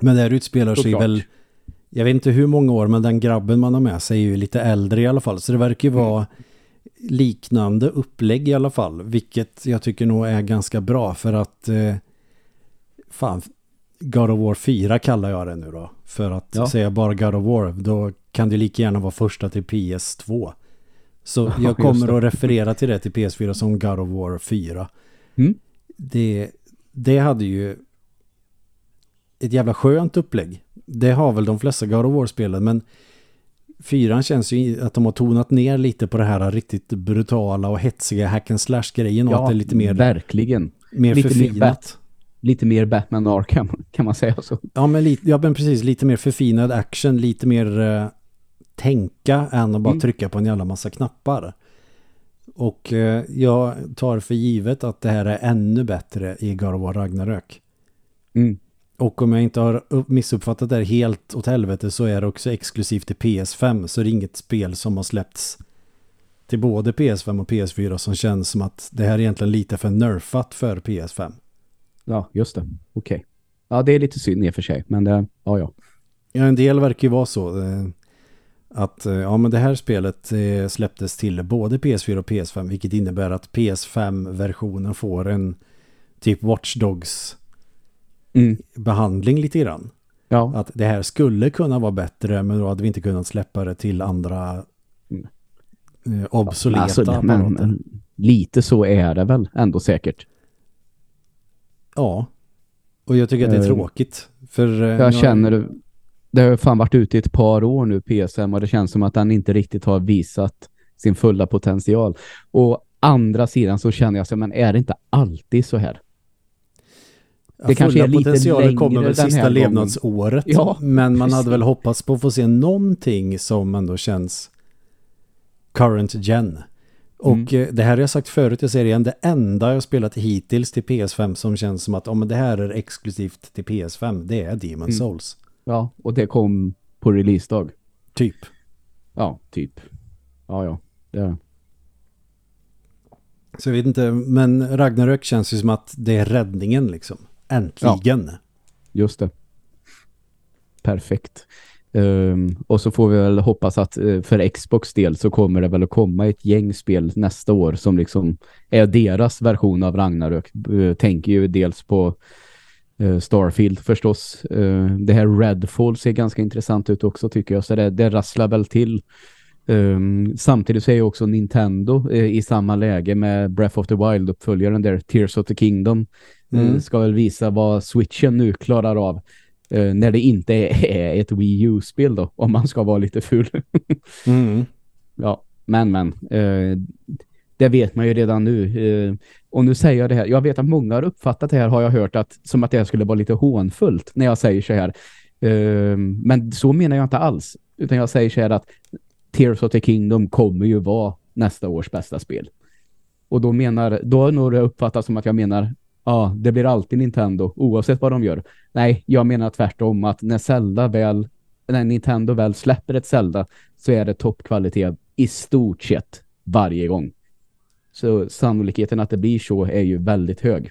Men det här utspelar sig
Såklart.
väl, jag vet inte hur många år, men den grabben man har med sig är ju lite äldre i alla fall. Så det verkar ju vara liknande upplägg i alla fall. Vilket jag tycker nog är ganska bra för att eh, fan, God of War 4 kallar jag det nu då. För att
Ja.
säga bara God of War, då kan det lika gärna vara första till PS2. Så
Ja,
jag kommer att referera till det till PS4 som God of War 4.
Mm.
Det, det hade ju ett jävla skönt upplägg. Det har väl de flesta God of War-spelen, men fyran känns ju att de har tonat ner lite på det här riktigt brutala och hetsiga hack and slash-grejen och att det är lite mer,
verkligen.
mer
lite mer
förfinat.
Lite mer Batman Arkham, kan man säga så.
Ja men, lite, ja, men precis, lite mer förfinad action, lite mer eh, tänka än att bara
Mm.
trycka på en jävla massa knappar. Och eh, jag tar för givet att det här är ännu bättre i God of War Ragnarök.
Mm.
Och om jag inte har upp- missuppfattat det här helt åt helvete så är det också exklusivt till PS5 så det är inget spel som har släppts till både PS5 och PS4 som känns som att det här är egentligen lite för nerfat för PS5.
Ja, just det. Okej. Ja, det är lite synd i och för sig, men det, ja, ja.
Ja, en del verkar ju vara så eh, att eh, ja, men det här spelet eh, släpptes till både PS4 och PS5 vilket innebär att PS5-versionen får en typ Watch Dogs
Mm.
behandling lite grann.
Ja,
Att det här skulle kunna vara bättre men då hade vi inte kunnat släppa det till andra
Mm.
eh, obsoleta
alltså, men, men lite så är det väl ändå säkert.
Ja. Och jag tycker att det är
Eh,
tråkigt. För eh,
Jag känner, det har fan varit ute i ett par år nu PS5 och det känns som att den inte riktigt har visat sin fulla potential. Och andra sidan så känner jag så, men är det inte alltid så här? Det kanske är lite
potentialen kommer väl sista levnadsåret.
Ja,
men man hade
precis.
väl hoppats på att få se någonting som ändå känns current gen. Och
Mm.
eh, det här har jag sagt förut, jag säger igen, det enda jag spelat hittills till PS5 som känns som att oh, men det här är exklusivt till PS5, det är Demon
Mm.
Souls.
Ja, och det kom på releasedag.
Typ.
Ja, typ. Ja, ja. Det,
Så jag vet inte, men Ragnarök känns ju som att det är räddningen liksom. Äntligen.
Just det. Perfekt. Um, och så får vi väl hoppas att uh, för Xbox del så kommer det väl att komma ett gäng spel nästa år som liksom är deras version av Ragnarök. Uh, tänker ju dels på uh, Starfield förstås. Det här Redfall ser ganska intressant ut också tycker jag. Så det, det rasslar väl till Um, samtidigt så är ju också Nintendo uh, i samma läge med Breath of the Wild uppföljaren där, Tears of the Kingdom. Mm. Uh, ska väl visa vad Switchen nu klarar av uh, när det inte är, ett Wii U-spel då, om man ska vara lite ful.
mm.
Ja, men men. det vet man ju redan nu. och nu säger jag det här. Jag vet att många har uppfattat det här har jag hört att som att det skulle vara lite hånfullt när jag säger så här. men så menar jag inte alls. Utan jag säger så här att Tears of the Kingdom kommer ju vara nästa års bästa spel. Och då menar, då har nog det uppfattats som att jag menar, ja, det blir alltid Nintendo, oavsett vad de gör. Nej, jag menar tvärtom att när Zelda väl, när Nintendo väl släpper ett Zelda så är det toppkvalitet i stort sett varje gång. Så sannolikheten att det blir så är ju väldigt hög.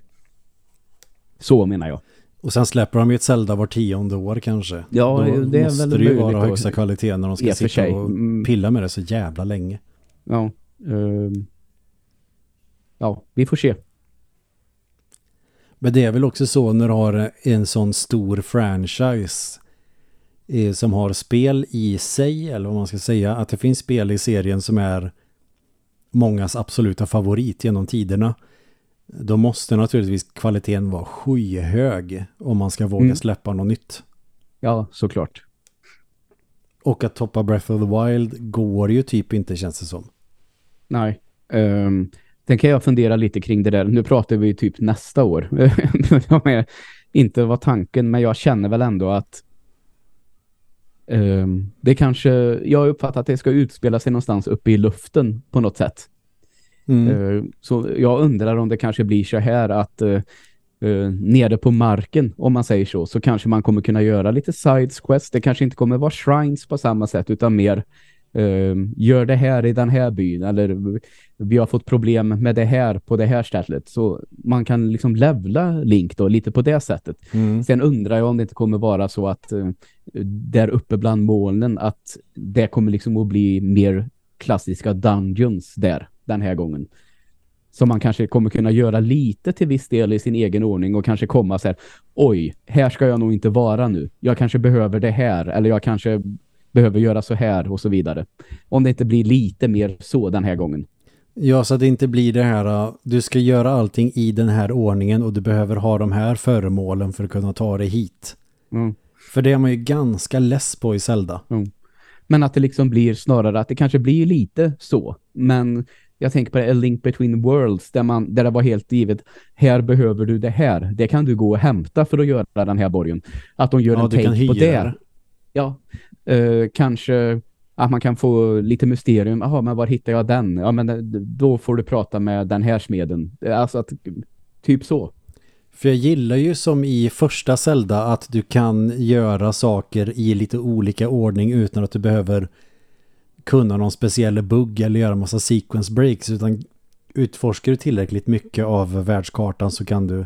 Så menar jag.
Och sen släpper de ju ett Zelda var tionde år kanske.
Ja, Då det är måste väl det ju vara
högsta kvalitet när de ska sitta sig. och mm. pilla med det så jävla länge.
Ja, uh, ja, vi får se.
Men det är väl också så när du har en sån stor franchise eh, som har spel i sig, eller vad man ska säga, att det finns spel i serien som är mångas absoluta favorit genom tiderna då måste naturligtvis kvaliteten vara skyhög om man ska våga mm. släppa något nytt.
Ja, såklart.
Och att toppa Breath of the Wild går ju typ inte känns det som.
Nej. Um, sen kan jag fundera lite kring det där. Nu pratar vi typ nästa år. inte var tanken, men jag känner väl ändå att um, det kanske, jag har uppfattat att det ska utspela sig någonstans uppe i luften på något sätt. Mm. Eh, så jag undrar om det kanske blir så här att uh, nere på marken, om man säger så, så kanske man kommer kunna göra lite sides quest. Det kanske inte kommer vara shrines på samma sätt utan mer uh, gör det här i den här byn eller vi har fått problem med det här på det här stället. Så man kan liksom levla Link då lite på det sättet. Mm. Sen undrar jag om det inte kommer vara så att uh, där uppe bland molnen att det kommer liksom att bli mer klassiska dungeons där den här gången. Som man kanske kommer kunna göra lite till viss del i sin egen ordning och kanske komma så här, oj, här ska jag nog inte vara nu. Jag kanske behöver det här eller jag kanske behöver göra så här och så vidare. Om det inte blir lite mer så den här gången.
Ja, så att det inte blir det här, uh, du ska göra allting i den här ordningen och du behöver ha de här föremålen för att kunna ta dig hit. Mm. För det är man ju ganska less på i Zelda. Mm.
Men att det liksom blir snarare att det kanske blir lite så. Men jag tänker på det, A Link Between Worlds där, man, där det var helt givet här behöver du det här. Det kan du gå och hämta för att göra den här borgen. Att de gör ja, en take på det. Ja, uh, kanske att man kan få lite mysterium. Jaha, men var hittar jag den? Ja, men då får du prata med den här smeden. Alltså att, typ så.
För jag gillar ju som i första Zelda att du kan göra saker i lite olika ordning utan att du behöver kunna någon speciell bugg eller göra massa sequence breaks utan utforskar du tillräckligt mycket av världskartan så kan du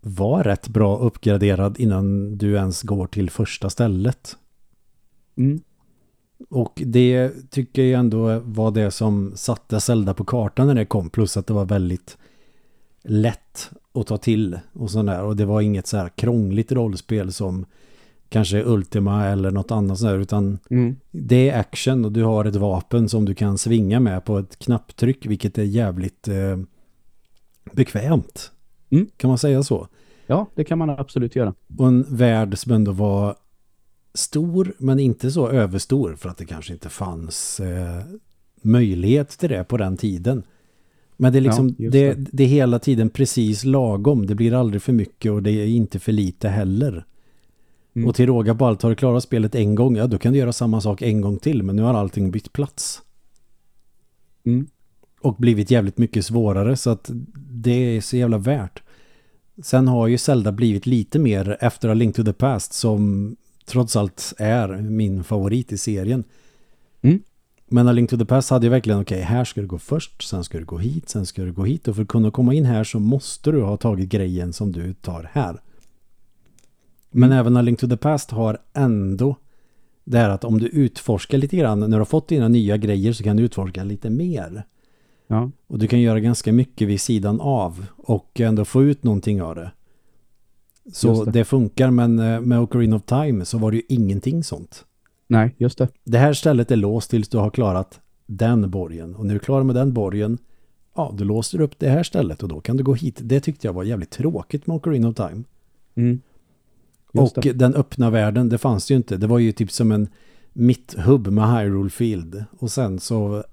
vara rätt bra uppgraderad innan du ens går till första stället.
Mm.
Och det tycker jag ändå var det som satte Zelda på kartan när det kom. Plus att det var väldigt lätt att ta till och sådär. Och det var inget så här krångligt rollspel som kanske Ultima eller något annat sådär utan mm. det är action och du har ett vapen som du kan svinga med på ett knapptryck vilket är jävligt eh, bekvämt. Mm. Kan man säga så?
Ja, det kan man absolut göra.
Och en värld som ändå var stor men inte så överstor för att det kanske inte fanns eh, möjlighet till det på den tiden. Men det är liksom ja, det. Det, det är hela tiden precis lagom. Det blir aldrig för mycket och det är inte för lite heller. Mm. Och till råga på allt har du klarat spelet en gång, ja då kan du göra samma sak en gång till. Men nu har allting bytt plats.
Mm.
Och blivit jävligt mycket svårare så att det är så jävla värt. Sen har ju Zelda blivit lite mer efter A Link to the Past som trots allt är min favorit i serien.
Mm.
Men A Link to the Past hade ju verkligen, okej, okay, här ska du gå först, sen ska du gå hit, sen ska du gå hit. Och för att kunna komma in här så måste du ha tagit grejen som du tar här. Men även A Link to the Past har ändå det här att om du utforskar lite grann, när du har fått dina nya grejer så kan du utforska lite mer.
Ja.
Och du kan göra ganska mycket vid sidan av och ändå få ut någonting av det. Så det. det. funkar, men eh, med Ocarina of Time så var det ju ingenting sånt.
Nej, just det.
Det här stället är låst tills du har klarat den borgen. Och när du är klar med den borgen, ja, du låser upp det här stället och då kan du gå hit. Det tyckte jag var jävligt tråkigt med Ocarina of Time.
Mm. Just
och
det.
den öppna världen, det fanns ju inte. Det var ju typ som en mitthubb med Hyrule Field. Och sen så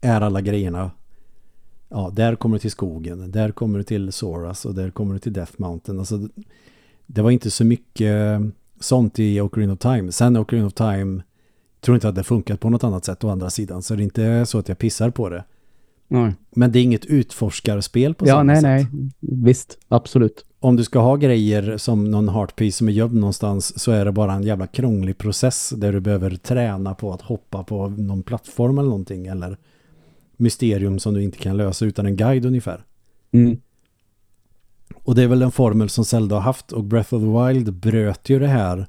är alla grejerna ja, där kommer du till skogen, där kommer du till Soras och där kommer du till Death Mountain. Alltså, det var inte så mycket sånt i Ocarina of Time. Sen Ocarina of Time tror inte att det funkat på något annat sätt å andra sidan. Så det är inte så att jag pissar på det.
Nej.
Men det är inget utforskarspel på
Ja,
samma
nej,
sätt.
nej. Visst, absolut.
Om du ska ha grejer som någon heartpiece som är gömd någonstans så är det bara en jävla krånglig process där du behöver träna på att hoppa på någon plattform eller någonting eller mysterium som du inte kan lösa utan en guide ungefär.
Mm.
Och det är väl en formel som Zelda har haft och Breath of the Wild bröt ju det här.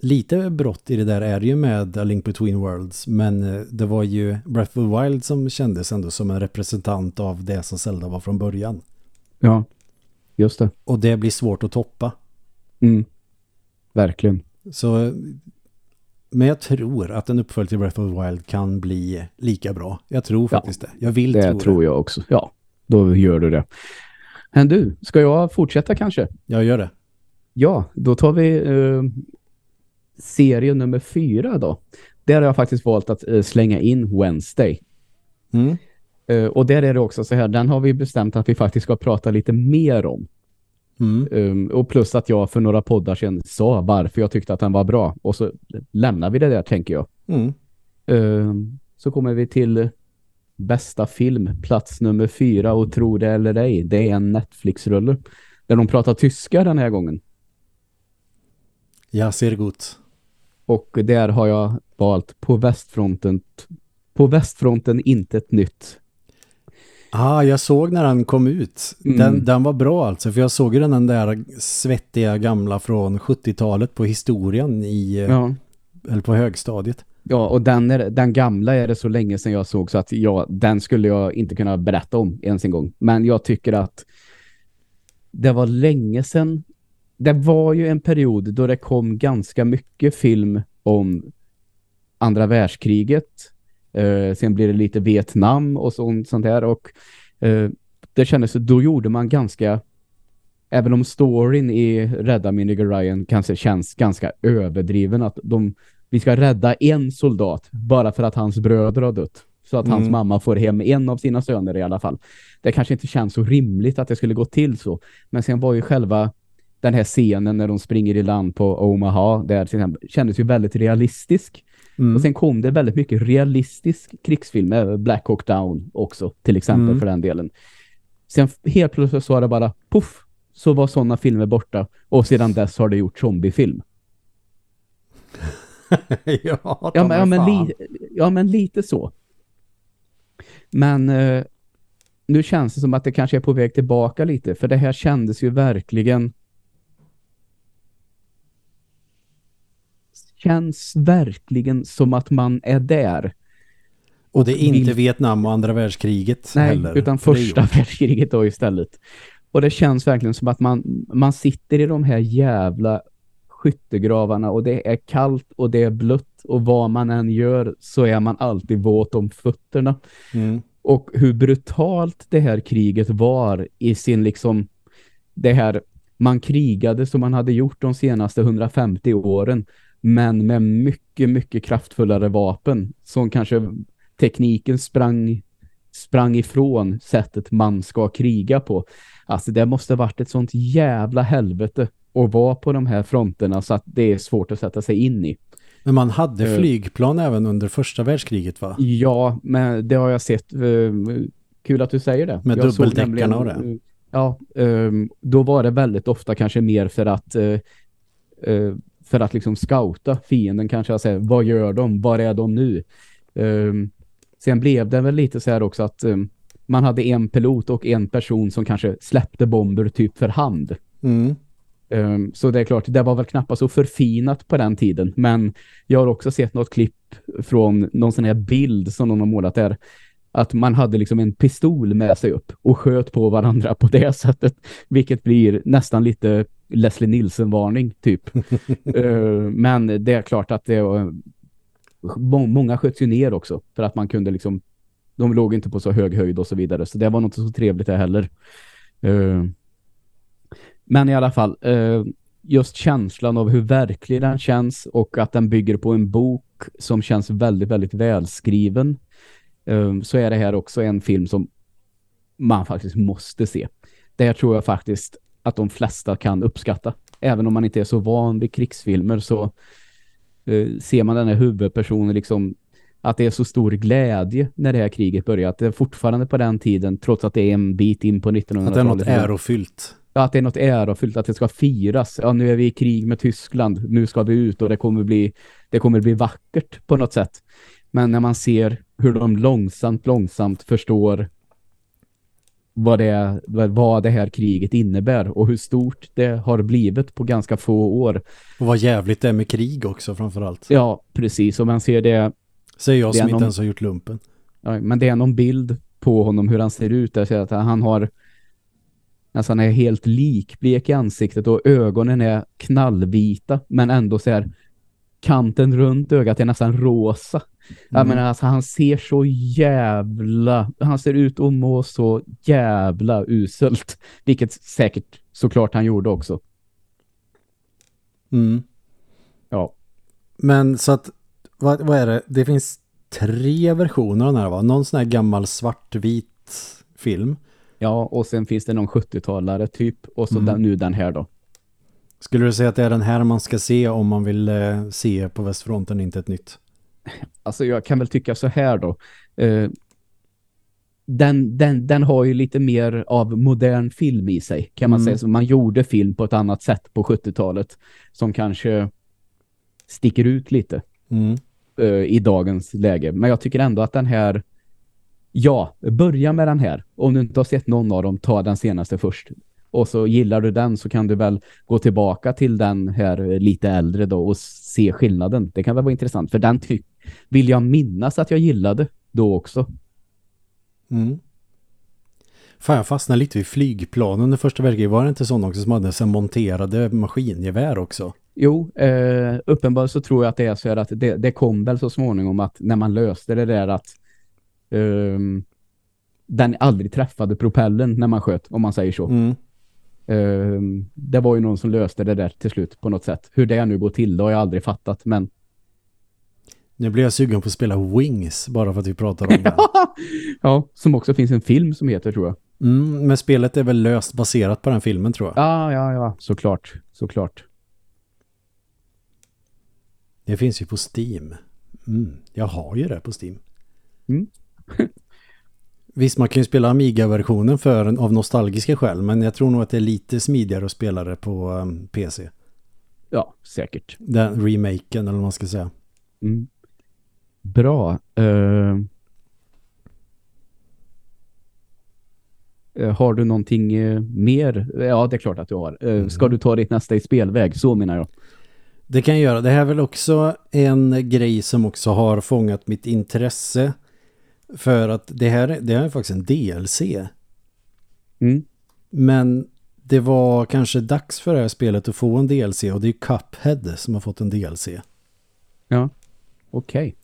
Lite brott i det där är ju med A Link Between Worlds men eh, det var ju Breath of the Wild som kändes ändå som en representant av det som Zelda var från början.
Ja, just det.
Och det blir svårt att toppa.
Mm. Verkligen.
Så, men jag tror att en uppföljd till Breath of the Wild kan bli lika bra. Jag tror
Ja,
faktiskt det. Jag vill
Det
tro
tror
det.
jag också. Ja, då gör du det. Men du, ska jag fortsätta kanske?
Jag gör det.
Ja, då tar vi eh, serie nummer fyra då. Där har jag faktiskt valt att eh, slänga in Wednesday.
Mm.
Eh, och där är det också så här, den har vi bestämt att vi faktiskt ska prata lite mer om.
Mm.
Um, och plus att jag för några poddar sedan sa varför jag tyckte att den var bra. Och så lämnar vi det där tänker jag.
Mm.
Um, så kommer vi till bästa film, plats nummer fyra och tro det eller ej. Det är en Netflix-rulle. Där de pratar tyska den här gången.
Jag ser gott.
Och där har jag valt på västfronten på västfronten inte ett nytt.
Ah, jag såg när den kom ut. Den,
Mm.
den var bra alltså. För jag såg ju den där svettiga gamla från 70-talet på historien i,
Ja.
eller på högstadiet.
Ja, och den, är, den gamla är det så länge sedan jag såg så att ja, den skulle jag inte kunna berätta om ens en gång. Men jag tycker att det var länge sedan. Det var ju en period då det kom ganska mycket film om andra världskriget. Eh, sen blir det lite Vietnam och sånt, sånt där. Och eh, det kändes, då gjorde man ganska även om storyn i Rädda min Nigger Ryan kanske känns ganska överdriven att de vi ska rädda en soldat bara för att hans bröder har dött. Så att hans
Mm.
mamma får hem en av sina söner i alla fall. Det kanske inte känns så rimligt att det skulle gå till så. Men sen var ju själva den här scenen när de springer i land på Omaha, där till exempel, kändes ju väldigt realistisk.
Mm.
Och sen kom det väldigt mycket realistisk krigsfilm, Black Hawk Down också, till exempel
Mm.
för den delen. Sen helt plötsligt så var det bara, puff, så var sådana filmer borta. Och sedan dess har det gjort zombiefilm.
ja,
Ja men, ja, men li, ja, men lite så. Men eh, nu känns det som att det kanske är på väg tillbaka lite. För det här kändes ju verkligen... Känns verkligen som att man är där.
Och det är inte Vietnam och andra världskriget
Nej,
heller.
utan första världskriget då istället. Och det känns verkligen som att man, man sitter i de här jävla skyttegravarna och det är kallt och det är blött och vad man än gör så är man alltid våt om fötterna.
Mm.
Och hur brutalt det här kriget var i sin liksom det här man krigade som man hade gjort de senaste 150 åren men med mycket, mycket kraftfullare vapen som kanske tekniken sprang sprang ifrån sättet man ska kriga på. Alltså det måste varit ett sånt jävla helvete att vara på de här fronterna så att det är svårt att sätta sig in i.
Men man hade
Eh.
flygplan även under första världskriget va?
Ja, men det har jag sett. eh, Kul att du säger det.
Med
jag
dubbeldäckarna och det.
Ja, ehm, då var det väldigt ofta kanske mer för att eh, för att liksom scouta fienden kanske. Jag säger, vad gör de? Var är de nu? Ehm, sen blev det väl lite så här också att ehm, man hade en pilot och en person som kanske släppte bomber typ för hand.
Mm.
Ehm, så det är klart, det var väl knappast så förfinat på den tiden. Men jag har också sett något klipp från någon sån här bild som någon har målat där. Att man hade liksom en pistol med sig upp och sköt på varandra på det sättet. Vilket blir nästan lite Leslie Nielsen-varning typ. uh, men det är klart att det var många sköts ju ner också för att man kunde liksom de låg inte på så hög höjd och så vidare så det var inte så trevligt det heller. Uh, men i alla fall uh, just känslan av hur verklig den känns och att den bygger på en bok som känns väldigt, väldigt välskriven um, så är det här också en film som man faktiskt måste se. Det här tror jag faktiskt att de flesta kan uppskatta. Även om man inte är så van vid krigsfilmer så uh, ser man den här huvudpersonen liksom att det är så stor glädje när det här kriget börjar. Att det är fortfarande på den tiden, trots att det är en bit in på 1900-talet.
Att det är något ärofyllt.
Ja, att det är något ärofyllt, att det ska firas. Ja, nu är vi i krig med Tyskland. Nu ska vi ut och det kommer bli, det kommer bli vackert på något sätt. Men när man ser hur de långsamt, långsamt förstår vad det, vad det här kriget innebär och hur stort det har blivit på ganska få år.
Och vad jävligt det är med krig också framförallt.
Ja, precis. Och man ser det...
Säger jag som inte någon, ens har gjort lumpen.
Ja, men det är någon bild på honom hur han ser ut. Där ser att han har nästan är helt likblek i ansiktet och ögonen är knallvita men ändå så här kanten runt ögat är nästan rosa. Mm. Jag menar, alltså, han ser så jävla... Han ser ut att må så jävla uselt. Vilket säkert såklart han gjorde också.
Mm.
Ja.
Men så att, vad, vad är det? Det finns tre versioner av den här va? Någon sån här gammal svartvit film.
Ja, och sen finns det någon 70-talare typ. Och så mm. den, nu den här då.
Skulle du säga att det är den här man ska se om man vill eh, se på västfronten, inte ett nytt?
Alltså jag kan väl tycka så här då. Eh, den, den, den har ju lite mer av modern film i sig, kan man mm. säga. Så man gjorde film på ett annat sätt på 70-talet som kanske sticker ut lite
mm.
eh, i dagens läge. Men jag tycker ändå att den här ja, börja med den här. Om du inte har sett någon av dem, ta den senaste först. Och så gillar du den så kan du väl gå tillbaka till den här lite äldre då och se skillnaden. Det kan väl vara intressant. För den vill jag minnas att jag gillade då också.
Mm. Fan, jag fastnade lite vid flygplanen under första världskriget. Var det inte sån också som hade sen monterade maskingevär också?
Jo, eh, uppenbarligen så tror jag att det är så att det, det kom väl så småningom att när man löste det där att um, den aldrig träffade propellen när man sköt, om man säger så.
Mm.
Um, det var ju någon som löste det där till slut på något sätt. Hur det nu går till, det har jag aldrig fattat, men...
Nu blir jag sugen på att spela Wings, bara för att vi pratar om det.
ja, som också finns en film som heter, tror jag.
Mm, men spelet är väl löst baserat på den filmen, tror jag.
Ja, ja, ja, såklart. Såklart.
Det finns ju på Steam. Mm, jag har ju det på Steam.
Mm.
Visst, man kan ju spela Amiga-versionen för av nostalgiska skäl, men jag tror nog att det är lite smidigare att spela det på um, PC.
Ja, säkert.
Den remaken, eller vad man ska säga.
Mm. Bra. Uh... Har du någonting uh, mer? Ja, det är klart att du har. Mm. Ska du ta ditt nästa i spelväg? Så menar jag.
Det kan jag göra. Det här är väl också en grej som också har fångat mitt intresse- för att det här det är faktiskt en DLC.
Mm.
Men det var kanske dags för det här spelet att få en DLC och det är Cuphead som har fått en DLC.
Ja, okej. Okay.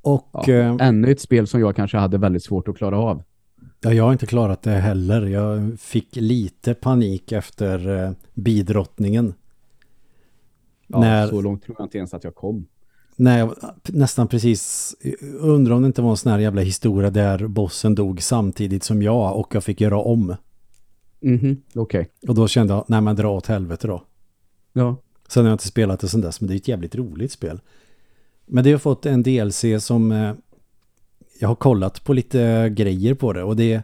Och... Ja, äh,
ännu ett spel som jag kanske hade väldigt svårt att klara av.
Ja, jag har inte klarat det heller. Jag fick lite panik efter eh, bidrottningen.
Ja, När... så långt tror jag inte ens att jag kom.
Nej, nästan precis. Undrar om det inte var en sån här jävla historia där bossen dog samtidigt som jag och jag fick göra om.
Mhm, mm okej. Okay.
Och då kände jag, nej men dra åt helvete då.
Ja.
Sen har jag inte spelat det sen dess, men det är ett jävligt roligt spel. Men det har fått en DLC som eh, jag har kollat på lite grejer på det och det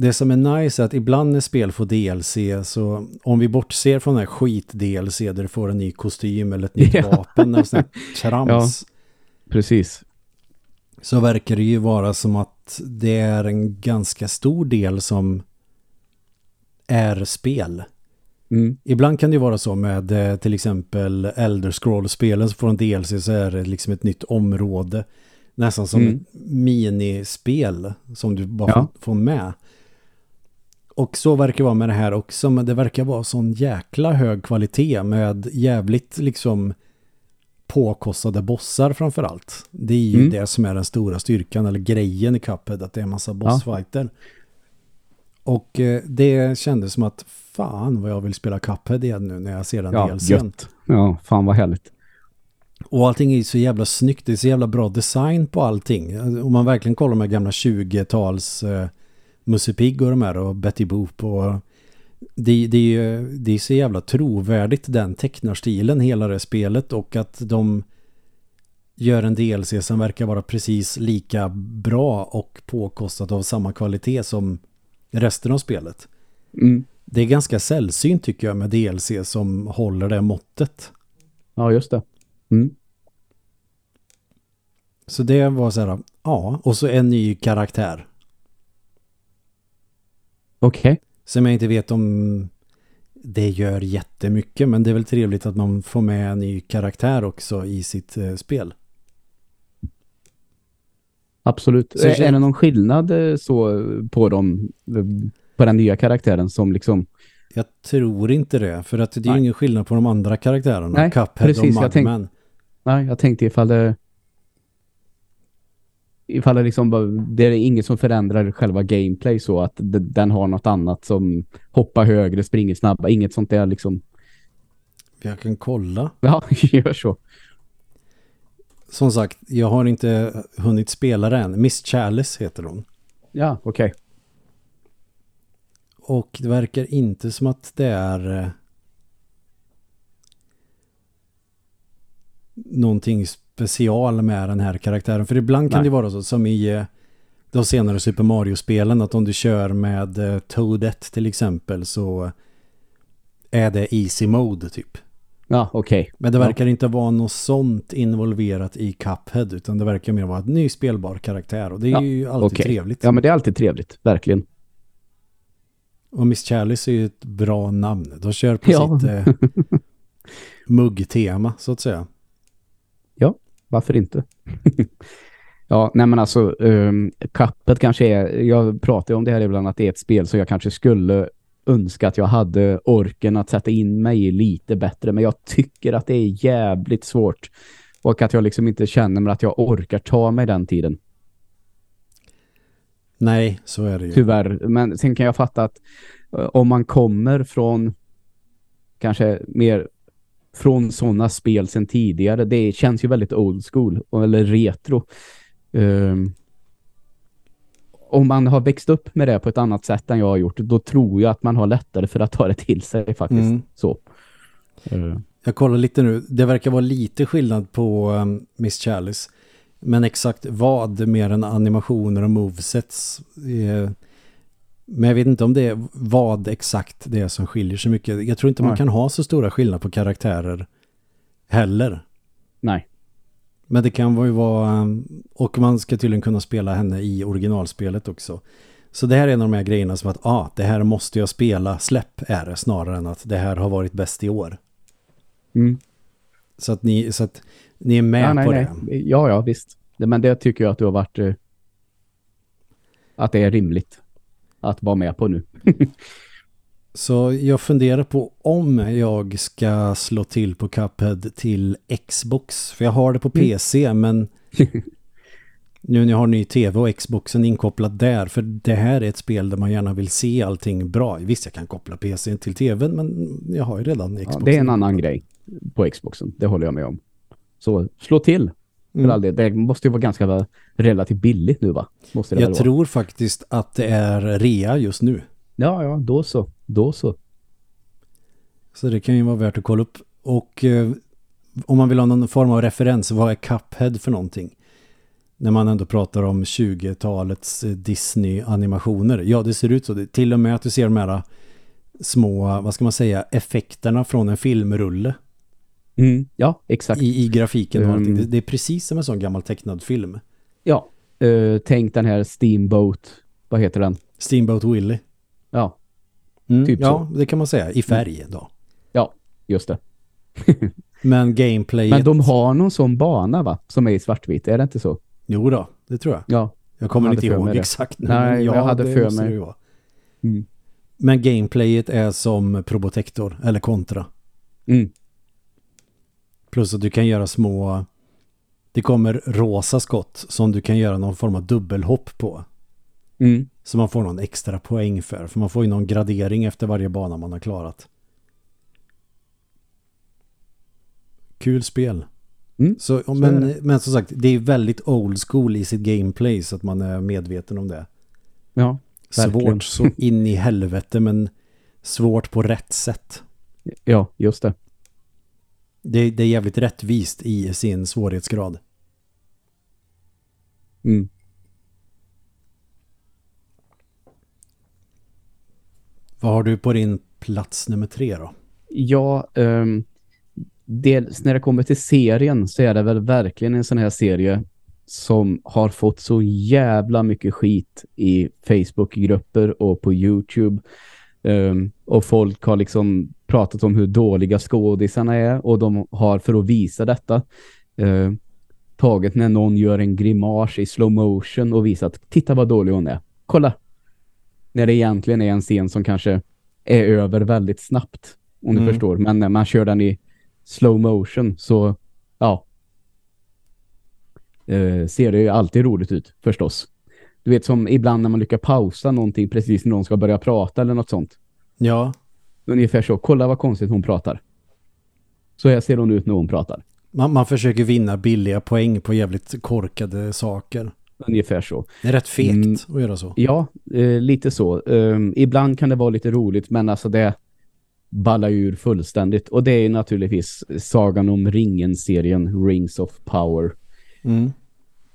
det som är nice är att ibland när spel får DLC så om vi bortser från den här skit-DLC där du får en ny kostym eller ett nytt ja. vapen eller sånt trams. Ja,
precis.
Så verkar det ju vara som att det är en ganska stor del som är spel.
Mm.
Ibland kan det vara så med eh, till exempel Elder Scrolls-spelen så får en DLC så är det liksom ett nytt område. Nästan som mm. ett minispel som du bara ja. får med. Och så verkar det vara med det här också, men det verkar vara sån jäkla hög kvalitet med jävligt liksom påkostade bossar framför allt. Det är ju
Mm.
det som är den stora styrkan eller grejen i Cuphead, att det är en massa bossfighter. Och eh, det kändes som att fan vad jag vill spela Cuphead igen nu när jag ser den
Ja, gött. Ja, fan vad härligt.
Och allting är så jävla snyggt, det är så jävla bra design på allting. Om man verkligen kollar de här gamla 20-tals eh, Musse Pigg och de här och Betty Boop och det, det, det är så jävla trovärdigt den tecknarstilen hela det spelet och att de gör en DLC som verkar vara precis lika bra och påkostat av samma kvalitet som resten av spelet.
Mm.
Det är ganska sällsynt tycker jag med DLC som håller det måttet.
Ja, just det. Mm.
Så det var så här, ja, och så en ny karaktär.
Okej.
Som jag inte vet om det gör jättemycket, men det är väl trevligt att man får med en ny karaktär också i sitt eh, spel.
Absolut.
Så
är, är det någon skillnad eh, så på dem, eh, på den nya karaktären som liksom...
Jag tror inte det, för att det är ju
Nej.
ingen skillnad på de andra karaktärerna.
Nej,
Cuphead
precis,
och
jag tänk-
Mugman.
Nej, jag tänkte ifall det... Ifall det liksom det är inget som förändrar själva gameplay så att den har något annat som hoppar högre, springer snabbare, inget sånt där liksom.
Jag kan kolla.
Ja, gör så.
Som sagt, jag har inte hunnit spela den. Miss Chalice heter hon.
Ja, okej.
Och det verkar inte som att det är eh, någonting special med den här karaktären. För ibland kan
Nej.
det vara så som i eh, de senare Super Mario-spelen att om du kör med eh, Toadette till exempel så är det easy mode typ.
Ja, okej.
Men det
Ja.
verkar inte vara något sånt involverat i Cuphead utan det verkar mer vara en ny spelbar karaktär och det är
Ja,
ju alltid
okej.
trevligt.
Ja, men det är alltid trevligt, verkligen.
Och Miss Chalice är ju ett bra namn. De kör på
Ja.
sitt eh, muggtema så att säga.
Varför inte? ja, nej men alltså um, kanske är, jag pratar ju om det här ibland att det är ett spel så jag kanske skulle önska att jag hade orken att sätta in mig i lite bättre men jag tycker att det är jävligt svårt och att jag liksom inte känner mig att jag orkar ta mig den tiden.
Nej, så är det ju.
Tyvärr. Men sen kan jag fatta att eh, om man kommer från kanske mer från sådana spel sen tidigare, det känns ju väldigt old school eller retro. Ehm, om man har växt upp med det på ett annat sätt än jag har gjort, då tror jag att man har lättare för att ta det till sig faktiskt.
Mm.
Så. Eh,
Jag kollar lite nu. Det verkar vara lite skillnad på um, Miss Chalice. Men exakt vad mer än animationer och movesets. Eh, men jag vet inte om det är vad exakt det är som skiljer så mycket. Jag tror inte man
Nej.
kan ha så stora skillnader på karaktärer heller.
nej.
Men det kan ju vara, um, och man ska tydligen kunna spela henne i originalspelet också. Så det här är en av de här grejerna som att, ah, det här måste jag spela, släpp är det snarare än att det här har varit bäst i år.
Mm.
Så att ni, så att ni är med
Ja, nej,
på
nej.
det.
Ja, ja, visst. Men det tycker jag att du har varit eh, att det är rimligt att vara med på nu.
Så jag funderar på om jag ska slå till på Cuphead till Xbox. För jag har det på
Mm.
PC men nu när jag har ny tv och Xboxen inkopplad där. För det här är ett spel där man gärna vill se allting bra. Visst jag kan koppla PC till tvn men jag har ju redan
Ja,
Xboxen.
det är en annan grej på Xboxen, det håller jag med om. Så slå till.
Mm.
del. Det måste ju vara ganska relativt billigt nu va? Måste det
Jag
vara?
tror faktiskt att det är rea just nu.
Ja, ja, då så. Då så.
Så det kan ju vara värt att kolla upp. Och eh, om man vill ha någon form av referens, vad är Cuphead för någonting? När man ändå pratar om 20-talets eh, Disney-animationer. Ja, det ser ut så. Till och med att du ser de här små, vad ska man säga, effekterna från en filmrulle
Mm, ja, exakt.
i, i grafiken och allting.
Mm.
Det, det är precis som en sån gammal tecknad film.
Ja, eh, tänk den här Steamboat. Vad heter den?
Steamboat Willie.
Ja,
Mm,
Typ
ja, det kan man säga. I färg då.
ja, just det.
Men gameplay...
Men de har någon sån bana va? Som är i svartvit, är det inte så?
Jo då, det tror jag.
Ja.
Jag kommer
Jag
inte ihåg exakt. nu,
Nej,
men
jag hade för mig. Mm.
Men gameplayet är som Probotector eller Contra.
Mm.
Plus att du kan göra små... Det kommer rosa skott som du kan göra någon form av dubbelhopp på.
Mm.
Så man får någon extra poäng för. För man får ju någon gradering efter varje bana man har klarat. Kul spel.
Mm.
Så,
Så
men, men som sagt, det är väldigt old school i sitt gameplay så att man är medveten om det.
Ja, Verkligen.
Svårt så in i helvete men svårt på rätt sätt.
ja, just det.
Det, det är jävligt rättvist i sin svårighetsgrad.
Mm.
Vad har du på din plats nummer tre då?
Ja, um, dels när det kommer till serien så är det väl verkligen en sån här serie som har fått så jävla mycket skit i Facebookgrupper och på Youtube. Um, och folk har liksom pratat om hur dåliga skådisarna är och de har för att visa detta uh, tagit när någon gör en grimas i slow motion och visat titta vad dålig hon är. Kolla! När det egentligen är en scen som kanske är över väldigt snabbt om du
Mm.
förstår. Men när man kör den i slow motion så ja eh, ser det ju alltid roligt ut förstås. Du vet som ibland när man lyckas pausa någonting precis när någon ska börja prata eller något sånt.
Ja,
Ungefär så. Kolla vad konstigt hon pratar. Så här ser hon ut när hon pratar.
Man, man försöker vinna billiga poäng på jävligt korkade saker.
Ungefär så.
Det är rätt fegt
Mm.
att göra så.
Ja, eh, lite så. Ehm, ibland kan det vara lite roligt men alltså det ballar ur fullständigt. Och det är ju naturligtvis sagan om ringen-serien Rings of Power.
Mm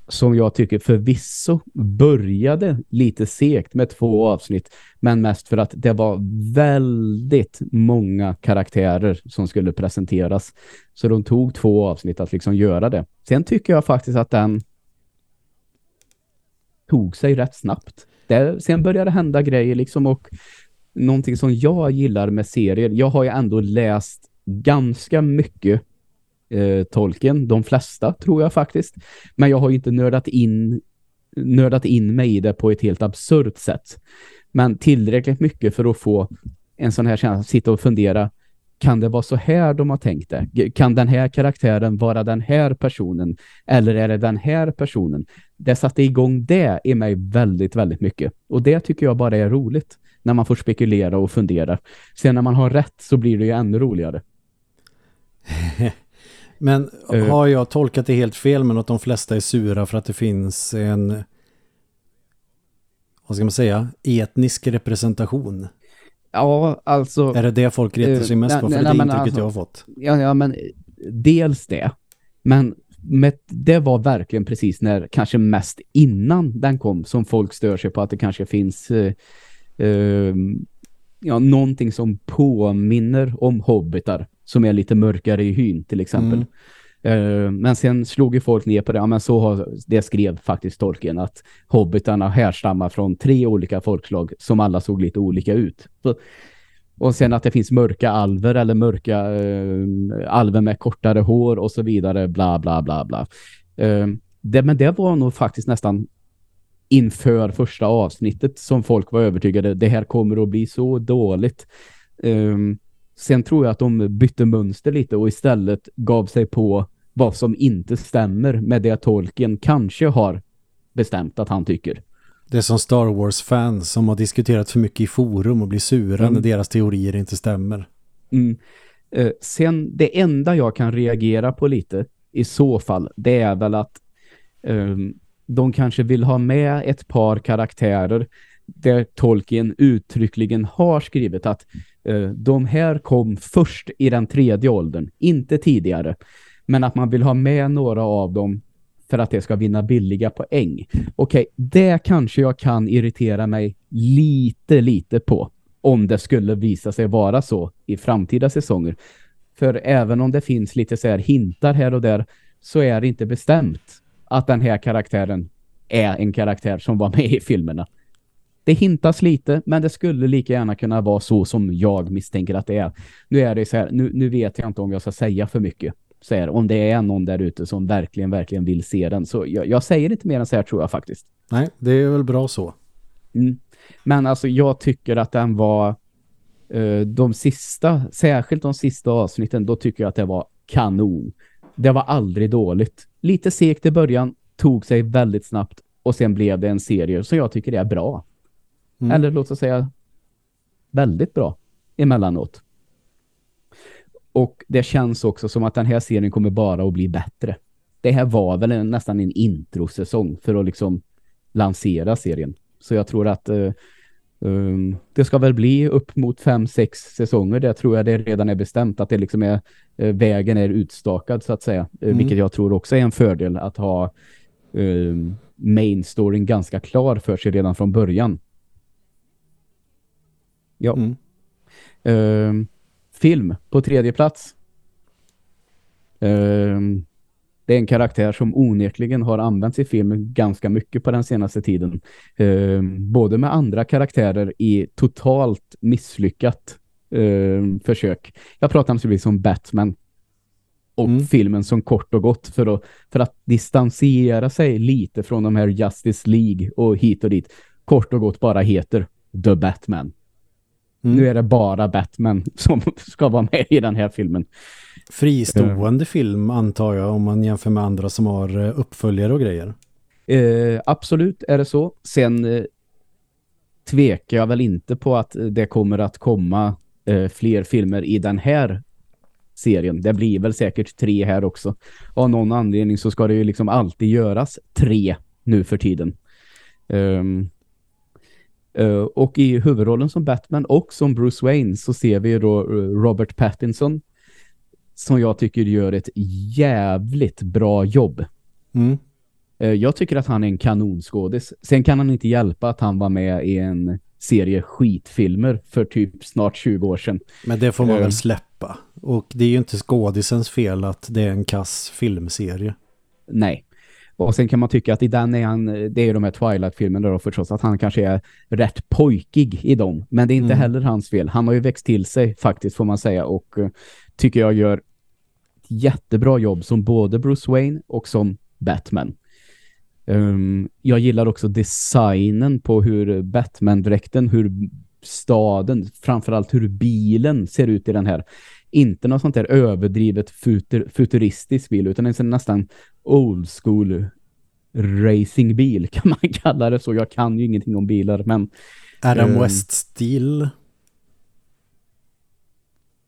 som jag tycker förvisso började lite segt med två avsnitt men mest för att det var väldigt många karaktärer som skulle presenteras så de tog två avsnitt att liksom göra det. Sen tycker jag faktiskt att den tog sig rätt snabbt. Det, sen började det hända grejer liksom och någonting som jag gillar med serier, jag har ju ändå läst ganska mycket eh, Tolkien, de flesta tror jag faktiskt. Men jag har ju inte nördat in, nördat in mig i det på ett helt absurt sätt. Men tillräckligt mycket för att få en sån här känsla, sitta och fundera, kan det vara så här de har tänkt det? Kan den här karaktären vara den här personen? Eller är det den här personen? Det satte igång det i mig väldigt, väldigt mycket. Och det tycker jag bara är roligt. När man får spekulera och fundera. Sen när man har rätt så blir det ju ännu roligare.
Men
Eh.
har jag tolkat det helt fel men att de flesta är sura för att det finns en vad ska man säga, etnisk representation?
Ja, alltså...
Är det det folk retar sig
Eh,
mest
nej,
på? För
nej,
det är intrycket
alltså-
jag har fått.
Ja, ja, men dels det. Men med, det var verkligen precis när, kanske mest innan den kom, som folk stör sig på att det kanske finns eh, eh, ja, någonting som påminner om hobbitar som är lite mörkare i hyn till exempel. Eh, men sen slog ju folk ner på det. Ja, men så har det skrev faktiskt Tolkien att hobbitarna härstammar från tre olika folkslag som alla såg lite olika ut. Så, och sen att det finns mörka alver eller mörka eh, alver med kortare hår och så vidare, bla bla bla bla. Eh, det, men det var nog faktiskt nästan inför första avsnittet som folk var övertygade det här kommer att bli så dåligt. Eh, sen tror jag att de bytte mönster lite och istället gav sig på vad som inte stämmer med det Tolkien kanske har bestämt att han tycker.
Det är som Star Wars-fans som har diskuterat för mycket i forum och blir sura
Mm.
när deras teorier inte stämmer.
Mm. Eh, sen det enda jag kan reagera på lite i så fall, det är väl att ehm, de kanske vill ha med ett par karaktärer där Tolkien uttryckligen har skrivit att eh, Eh, de här kom först i den tredje åldern, inte tidigare. Men att man vill ha med några av dem för att det ska vinna billiga poäng. Okej, det kanske jag kan irritera mig lite, lite på om det skulle visa sig vara så i framtida säsonger. För även om det finns lite så här hintar här och där så är det inte bestämt att den här karaktären är en karaktär som var med i filmerna. Det hintas lite, men det skulle lika gärna kunna vara så som jag misstänker att det är. Nu är det så här, nu, nu vet jag inte om jag ska säga för mycket. Så här, om det är någon där ute som verkligen, verkligen vill se den. Så jag, jag säger inte mer än så här tror jag faktiskt.
Nej, det är väl bra så.
Mm. Men alltså jag tycker att den var uh, de sista, särskilt de sista avsnitten, då tycker jag att det var kanon. Det var aldrig dåligt. Lite segt i början, tog sig väldigt snabbt och sen blev det en serie som jag tycker är bra. Mm. Eller låt oss säga väldigt bra emellanåt. Och det känns också som att den här serien kommer bara att bli bättre. Det här var väl en, nästan en introsäsong för att liksom lansera serien. Så jag tror att uh, um, det ska väl bli upp mot fem, sex säsonger. Det tror jag det redan är bestämt att det liksom är uh, vägen är utstakad så att säga. Uh, mm. Vilket jag tror också är en fördel att ha uh, main storyn ganska klar för sig redan från början. Ja. Mm. Uh, film på tredje plats. Uh, det är en karaktär som onekligen har använts i filmen ganska mycket på den senaste tiden. Uh, både med andra karaktärer i totalt misslyckat försök. Jag pratar naturligtvis om Batman och mm. filmen som kort och gott för att, för att distansera sig lite från de här Justice League och hit och dit. Kort och gott bara heter The Batman. Mm. Nu är det bara Batman som ska vara med i den här filmen.
Fristående uh, film antar jag om man jämför med andra som har eh, uppföljare och grejer.
Uh, absolut är det så. Sen uh, tvekar jag väl inte på att det kommer att komma fler filmer i den här serien. Det blir väl säkert tre här också. Av någon anledning så ska det ju liksom alltid göras tre nu för tiden. Um, Uh, och i huvudrollen som Batman och som Bruce Wayne så ser vi då eh, Robert Pattinson som jag tycker gör ett jävligt bra jobb. Mm. Uh, jag tycker att han är en kanonskådis. Sen kan han inte hjälpa att han var med i en serie skitfilmer för typ snart 20 år sedan.
Men det får man väl släppa. Och det är ju inte skådisens fel att det är en kass filmserie.
Nej. Och sen kan man tycka att i den är han, det är ju de här Twilight-filmerna då förstås, att han kanske är rätt pojkig i dem. Men det är inte mm. heller hans fel. Han har ju växt till sig faktiskt får man säga och uh, tycker jag gör ett jättebra jobb som både Bruce Wayne och som Batman. Um, jag gillar också designen på hur Batman-dräkten, hur staden, framförallt hur bilen ser ut i den här. Inte något sånt där överdrivet futur, futuristisk bil utan en nästan old school racingbil kan man kalla det så. Jag kan ju ingenting om bilar men...
Adam um, West-stil?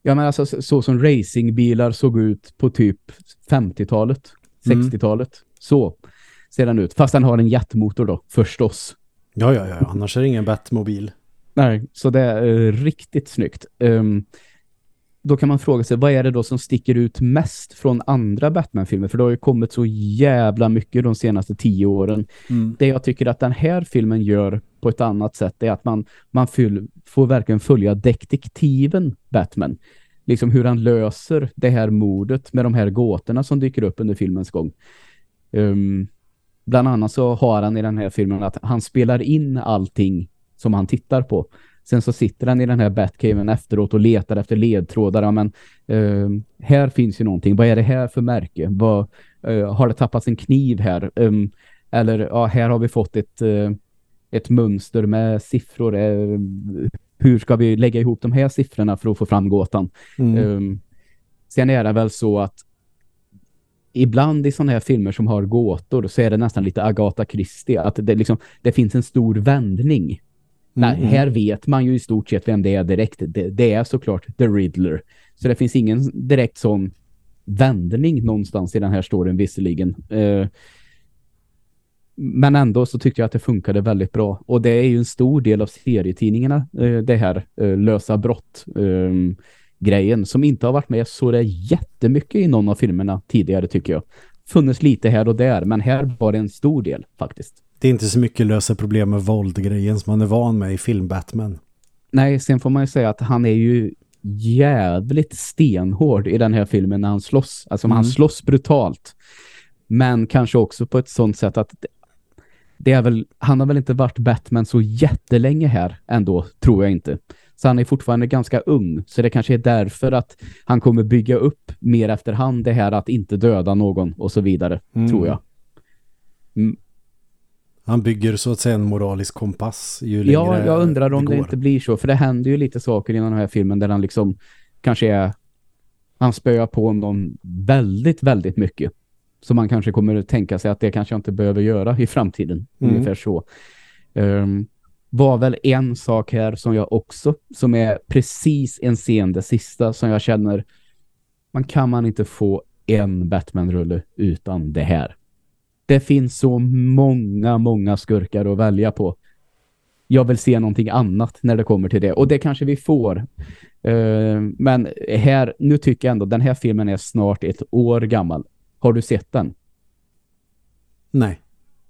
Ja men alltså så som racingbilar såg ut på typ 50-talet, 60-talet. Mm. Så ser den ut. Fast den har en jetmotor då, förstås.
Ja, ja, ja. Annars är det ingen Batmobil.
Nej, så det är uh, riktigt snyggt. Um, då kan man fråga sig, vad är det då som sticker ut mest från andra Batman-filmer? För det har ju kommit så jävla mycket de senaste tio åren. Mm. Det jag tycker att den här filmen gör på ett annat sätt är att man, man fyll, får verkligen följa detektiven Batman. Liksom hur han löser det här mordet med de här gåtorna som dyker upp under filmens gång. Um, bland annat så har han i den här filmen att han spelar in allting som han tittar på. Sen så sitter han i den här Batcaven efteråt och letar efter ledtrådar. Ja, men uh, här finns ju någonting. Vad är det här för märke? Vad, uh, har det tappats en kniv här? Um, eller ja, här har vi fått ett, uh, ett mönster med siffror. hur ska vi lägga ihop de här siffrorna för att få fram gåtan? Mm. Um, sen är det väl så att ibland i sådana här filmer som har gåtor så är det nästan lite Agatha Christie. Att det, liksom, det finns en stor vändning Nej, mm. här vet man ju i stort sett vem det är direkt. Det, det, är såklart The Riddler. Så det finns ingen direkt sån vändning någonstans i den här storyn visserligen. Uh, men ändå så tyckte jag att det funkade väldigt bra. Och det är ju en stor del av serietidningarna, uh, det här uh, lösa brott um, grejen som inte har varit med så det är jättemycket i någon av filmerna tidigare tycker jag. Funnits lite här och där, men här var det en stor del faktiskt
det är inte så mycket lösa problem med våldgrejen som man är van med i film Batman.
Nej, sen får man ju säga att han är ju jävligt stenhård i den här filmen när han slåss. Alltså mm. han slåss brutalt. Men kanske också på ett sånt sätt att det är väl, han har väl inte varit Batman så jättelänge här ändå, tror jag inte. Så han är fortfarande ganska ung. Så det kanske är därför att han kommer bygga upp mer efterhand det här att inte döda någon och så vidare, mm. tror jag.
Han bygger så att säga en moralisk kompass ju längre
Ja, jag undrar om det,
går.
inte blir så. För det händer ju lite saker i den här filmen där han liksom kanske är... Han spöar på någon väldigt, väldigt mycket. Så man kanske kommer att tänka sig att det kanske jag inte behöver göra i framtiden.
Mm.
Ungefär så. Um, var väl en sak här som jag också, som är precis en scen, det sista, som jag känner man kan man inte få en Batman-rulle utan det här. Det finns så många, många skurkar att välja på. Jag vill se någonting annat när det kommer till det. Och det kanske vi får. Uh, men här, nu tycker jag ändå, den här filmen är snart ett år gammal. Har du sett den?
Nej.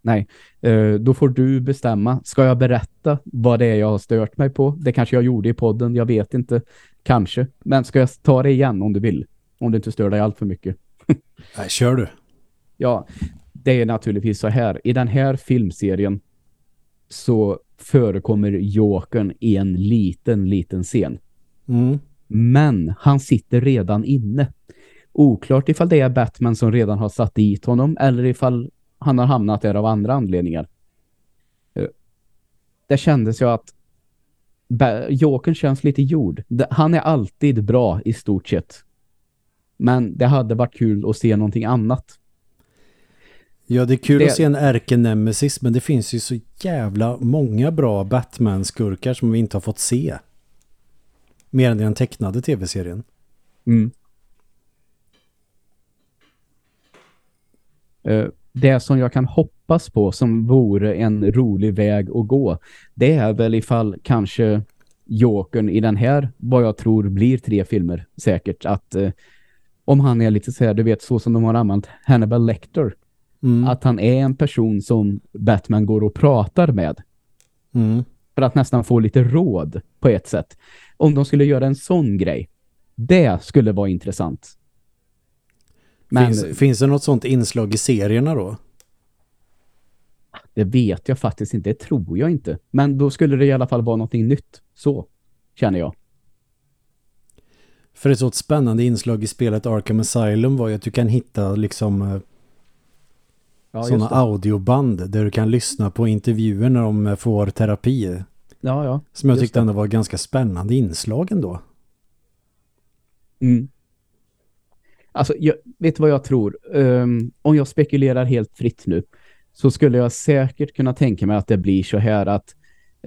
Nej, uh, då får du bestämma. Ska jag berätta vad det är jag har stört mig på? Det kanske jag gjorde i podden, jag vet inte. Kanske. Men ska jag ta det igen om du vill? Om det inte stör dig allt för mycket.
Nej, kör du.
Ja, det är naturligtvis så här. I den här filmserien så förekommer Jokern i en liten, liten scen.
Mm.
Men han sitter redan inne. Oklart ifall det är Batman som redan har satt dit honom eller ifall han har hamnat där av andra anledningar. Eh, Det kändes ju att Jokern känns lite jord. Han är alltid bra i stort sett. Men det hade varit kul att se någonting annat.
Ja, det är kul
Det-
att se en ärkenemesis, men det finns ju så jävla många bra Batman-skurkar som vi inte har fått se. Mer än i den tecknade tv-serien.
Mm. Eh, Det som jag kan hoppas på som vore en rolig väg att gå det är väl ifall kanske Jokern i den här, vad jag tror blir tre filmer säkert, att eh, om han är lite så här, du vet så som de har använt Hannibal Lecter,
Mm.
att han är en person som Batman går och pratar med
Mm.
för att nästan få lite råd på ett sätt. Om de skulle göra en sån grej, det skulle vara intressant. Men
Finns, finns det något sånt inslag i serierna då?
det vet jag faktiskt inte, det tror jag inte. Men då skulle det i alla fall vara någonting nytt. Så känner jag.
För ett sånt spännande inslag i spelet Arkham Asylum var ju att du kan hitta liksom eh,
Ja,
sådana audioband där du kan lyssna på intervjuer när de eh, får terapi.
Ja, ja.
Som jag tyckte
det.
ändå var ganska spännande inslag ändå.
Mm. Alltså, jag, vet du vad jag tror? Ehm, om jag spekulerar helt fritt nu så skulle jag säkert kunna tänka mig att det blir så här att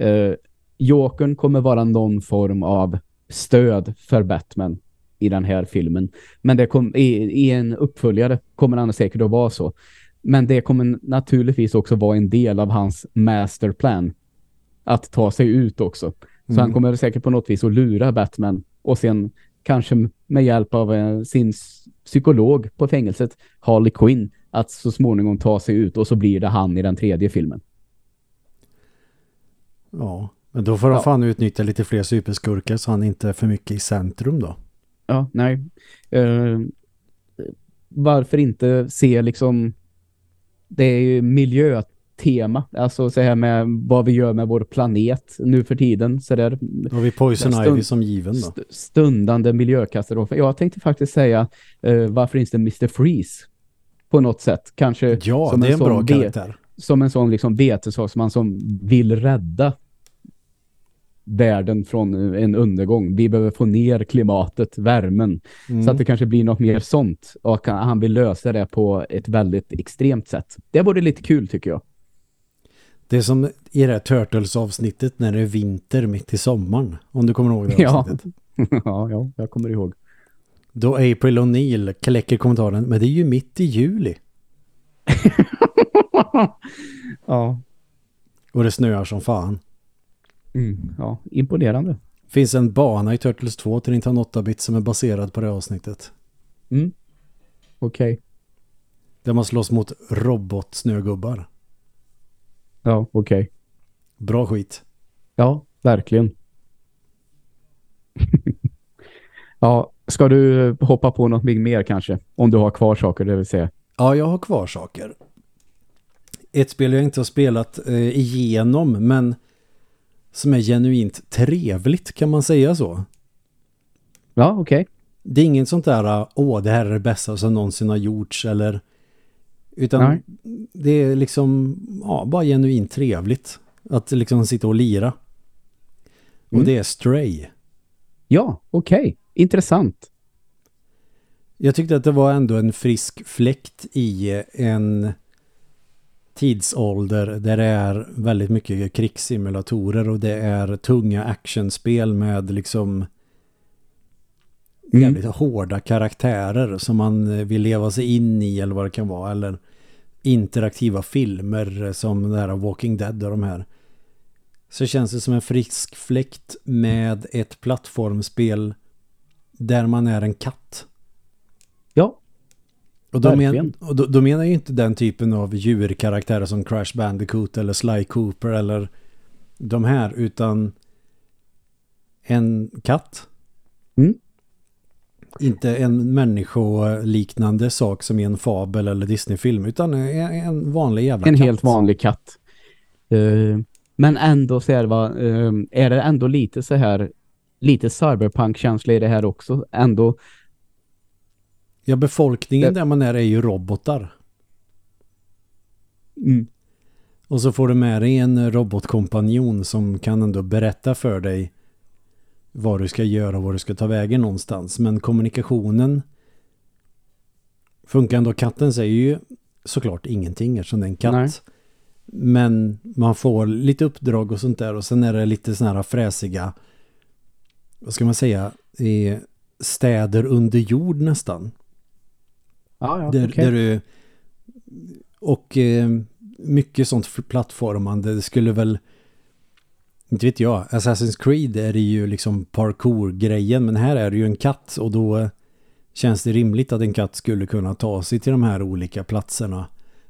uh, Jokern kommer vara någon form av stöd för Batman i den här filmen. Men det kom, i, i en uppföljare kommer han säkert att vara så. Men det kommer naturligtvis också vara en del av hans masterplan att ta sig ut också. Så
Mm.
han kommer säkert på något vis att lura Batman och sen kanske med hjälp av eh, sin psykolog på fängelset, Harley Quinn, att så småningom ta sig ut och så blir det han i den tredje filmen.
Ja, men då får de
Ja.
fan utnyttja lite fler superskurkar så han inte är för mycket i centrum då.
Ja, nej. Eh, varför inte se liksom det är ju miljötema, alltså så här med vad vi gör med vår planet nu för tiden, så där
har vi Poison
Stund-
Ivy som given då.
st- stundande miljökatastrofer. Jag tänkte faktiskt säga eh, varför inte Mr. Freeze på något sätt. Kanske
Ja,
som
det är en
sån
bra karaktär.
som en sån liksom vetenskapsman som vill rädda världen från en undergång. Vi behöver få ner klimatet, värmen.
Mm.
Så att det kanske blir något mer sånt. Och han- vill lösa det på ett väldigt extremt sätt. Det vore lite kul tycker jag.
Det är som i det här Turtles-avsnittet när det är vinter mitt i sommaren. Om du kommer ihåg det
Ja.
avsnittet.
ja, ja, jag kommer ihåg.
Då April O'Neil kläcker kommentaren, men det är ju mitt i juli.
ja.
Och det snöar som fan.
Mm, ja, imponerande.
Finns en bana i Turtles 2 till Nintendo 8-bit som är baserad på det avsnittet.
Mm. Okej.
Där man slåss mot robotsnögubbar.
Ja, okej.
Bra skit.
Ja, verkligen. ja, ska du hoppa på något mer kanske? Om du har kvar saker, det vill säga.
Ja, jag har kvar saker. Ett spel jag inte har spelat eh, igenom, men som är genuint trevligt, kan man säga så?
Ja, okej.
Det är inget sånt där, åh, det här är det bästa som någonsin har gjorts, eller Utan
Nej.
det är liksom ja, bara genuint trevligt att liksom sitta och lira. Och
Mm.
det är Stray.
Ja, okej. Intressant.
Jag tyckte att det var ändå en frisk fläkt i en tidsålder där det är väldigt mycket krigssimulatorer och det är tunga actionspel med liksom
Mm.
jävligt hårda karaktärer som man vill leva sig in i eller vad det kan vara eller interaktiva filmer som här Walking Dead och de här så känns det som en frisk fläkt med ett plattformspel där man är en katt. Och då, men, och då, då menar jag ju inte den typen av djurkaraktärer som Crash Bandicoot eller Sly Cooper eller de här utan en katt.
Mm.
Inte en människoliknande sak som i en fabel eller Disneyfilm utan en, en vanlig jävla
en
katt.
helt vanlig katt. Eh, men ändå så är det, va, eh, är det ändå lite så här lite cyberpunk-känsla i det här också. Ändå,
Ja, befolkningen
Det-
där man är är ju robotar.
mm,
Och så får du med dig en robotkompanjon som kan ändå berätta för dig vad du ska göra och vad du ska ta vägen någonstans. Men kommunikationen funkar ändå. Katten säger ju såklart ingenting eftersom det är en katt.
Nej.
Men man får lite uppdrag och sånt där och sen är det lite såna här fräsiga vad ska man säga städer under jord nästan.
Ja, ja,
Där,
okej.
där du, och eh, mycket sånt för plattformande. Det skulle väl, inte vet jag, Assassin's Creed är det ju liksom parkour-grejen. Men här är det ju en katt och då känns det rimligt att en katt skulle kunna ta sig till de här olika platserna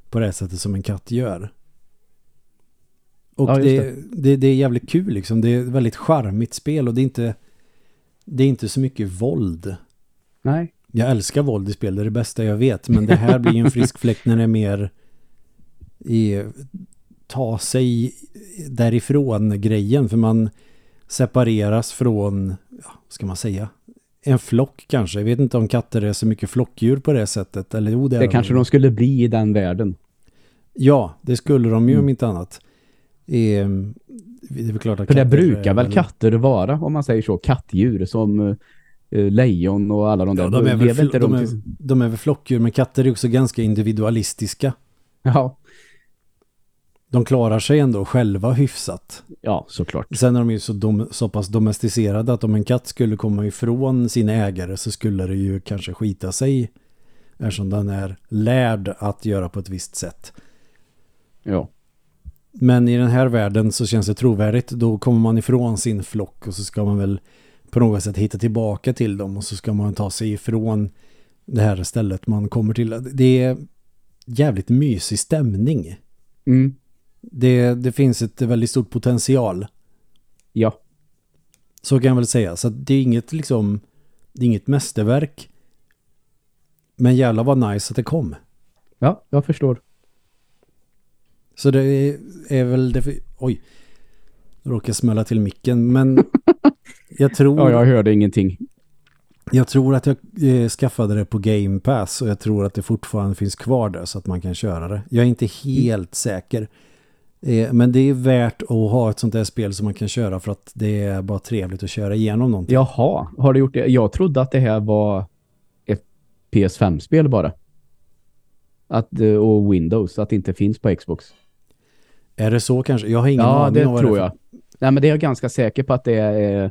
på det sättet som en katt gör. Och
Ja, just
det, det. Det, är jävligt kul liksom. Det är ett väldigt charmigt spel och det är inte, det är inte så mycket våld.
Nej.
Jag älskar våld i spel, det är det bästa jag vet. Men det här blir en frisk fläkt när det är mer i, ta sig därifrån grejen. För man separeras från, ja, ska man säga, en flock kanske. Jag vet inte om katter är så mycket flockdjur på det sättet. Eller jo, det,
Det kanske de skulle bli i den världen.
Ja, det skulle de ju om
Mm.
inte annat. Ehm, det är klart att
För det brukar
är
väl katter vara, om man säger så, kattdjur som eh, lejon och alla de där.
Ja, de, är väl,
inte
de, är, de är väl flockdjur, men katter är också ganska individualistiska.
Ja,
De klarar sig ändå själva hyfsat.
ja, såklart.
Sen är de ju så, dom, så pass domesticerade att om en katt skulle komma ifrån sina ägare så skulle det ju kanske skita sig eftersom den är lärd att göra på ett visst sätt.
Ja.
Men i den här världen så känns det trovärdigt. Då kommer man ifrån sin flock och så ska man väl på något sätt hitta tillbaka till dem och så ska man ta sig ifrån det här stället man kommer till. Det är jävligt mysig stämning.
Mm.
Det, det finns ett väldigt stort potential.
Ja.
Så kan jag väl säga. Så det är inget liksom, det är inget mästerverk. Men jävla vad nice att det kom.
Ja, jag förstår.
Så det är, väl det, oj, råkar smälla till micken. Men jag tror,
Ja, jag hörde ingenting.
jag tror att jag eh, skaffade det på Game Pass och jag tror att det fortfarande finns kvar där så att man kan köra det. Jag är inte helt säker. Eh, men det är värt att ha ett sånt där spel som man kan köra för att det är bara trevligt att köra igenom någonting.
Jaha, har du gjort det? Jag trodde att det här var ett PS5-spel bara. Att, eh, och Windows, att det inte finns på Xbox.
Är det så kanske? Jag har ingen
Ja,
aning
det
om vad
tror jag. Nej, men det är jag ganska säker på att det är eh,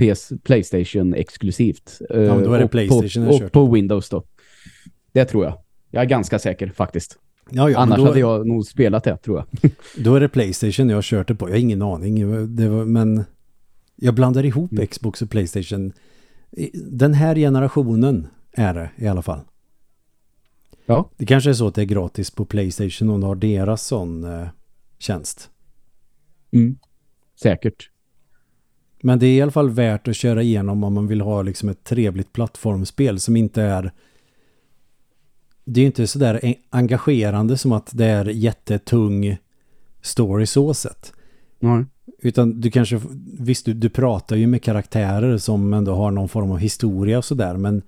PS, Playstation exklusivt. Eh,
Ja, då är det
och
PlayStation jag
på, och på Windows då. Det tror jag. Jag är ganska säker faktiskt.
Ja, ja,
Annars
då,
hade jag nog spelat det, tror jag.
då är det Playstation jag har kört det på. Jag har ingen aning. Var, men jag blandar ihop
Mm.
Xbox och Playstation. Den här generationen är det i alla fall.
Ja.
Det kanske är så att det är gratis på Playstation om du har deras sån eh, tjänst.
Mm. Säkert.
Men det är i alla fall värt att köra igenom om man vill ha liksom ett trevligt plattformspel som inte är det är ju inte sådär en- engagerande som att det är jättetung story så sett.
Ja.
Utan du kanske, visst du, du pratar ju med karaktärer som ändå har någon form av historia och sådär men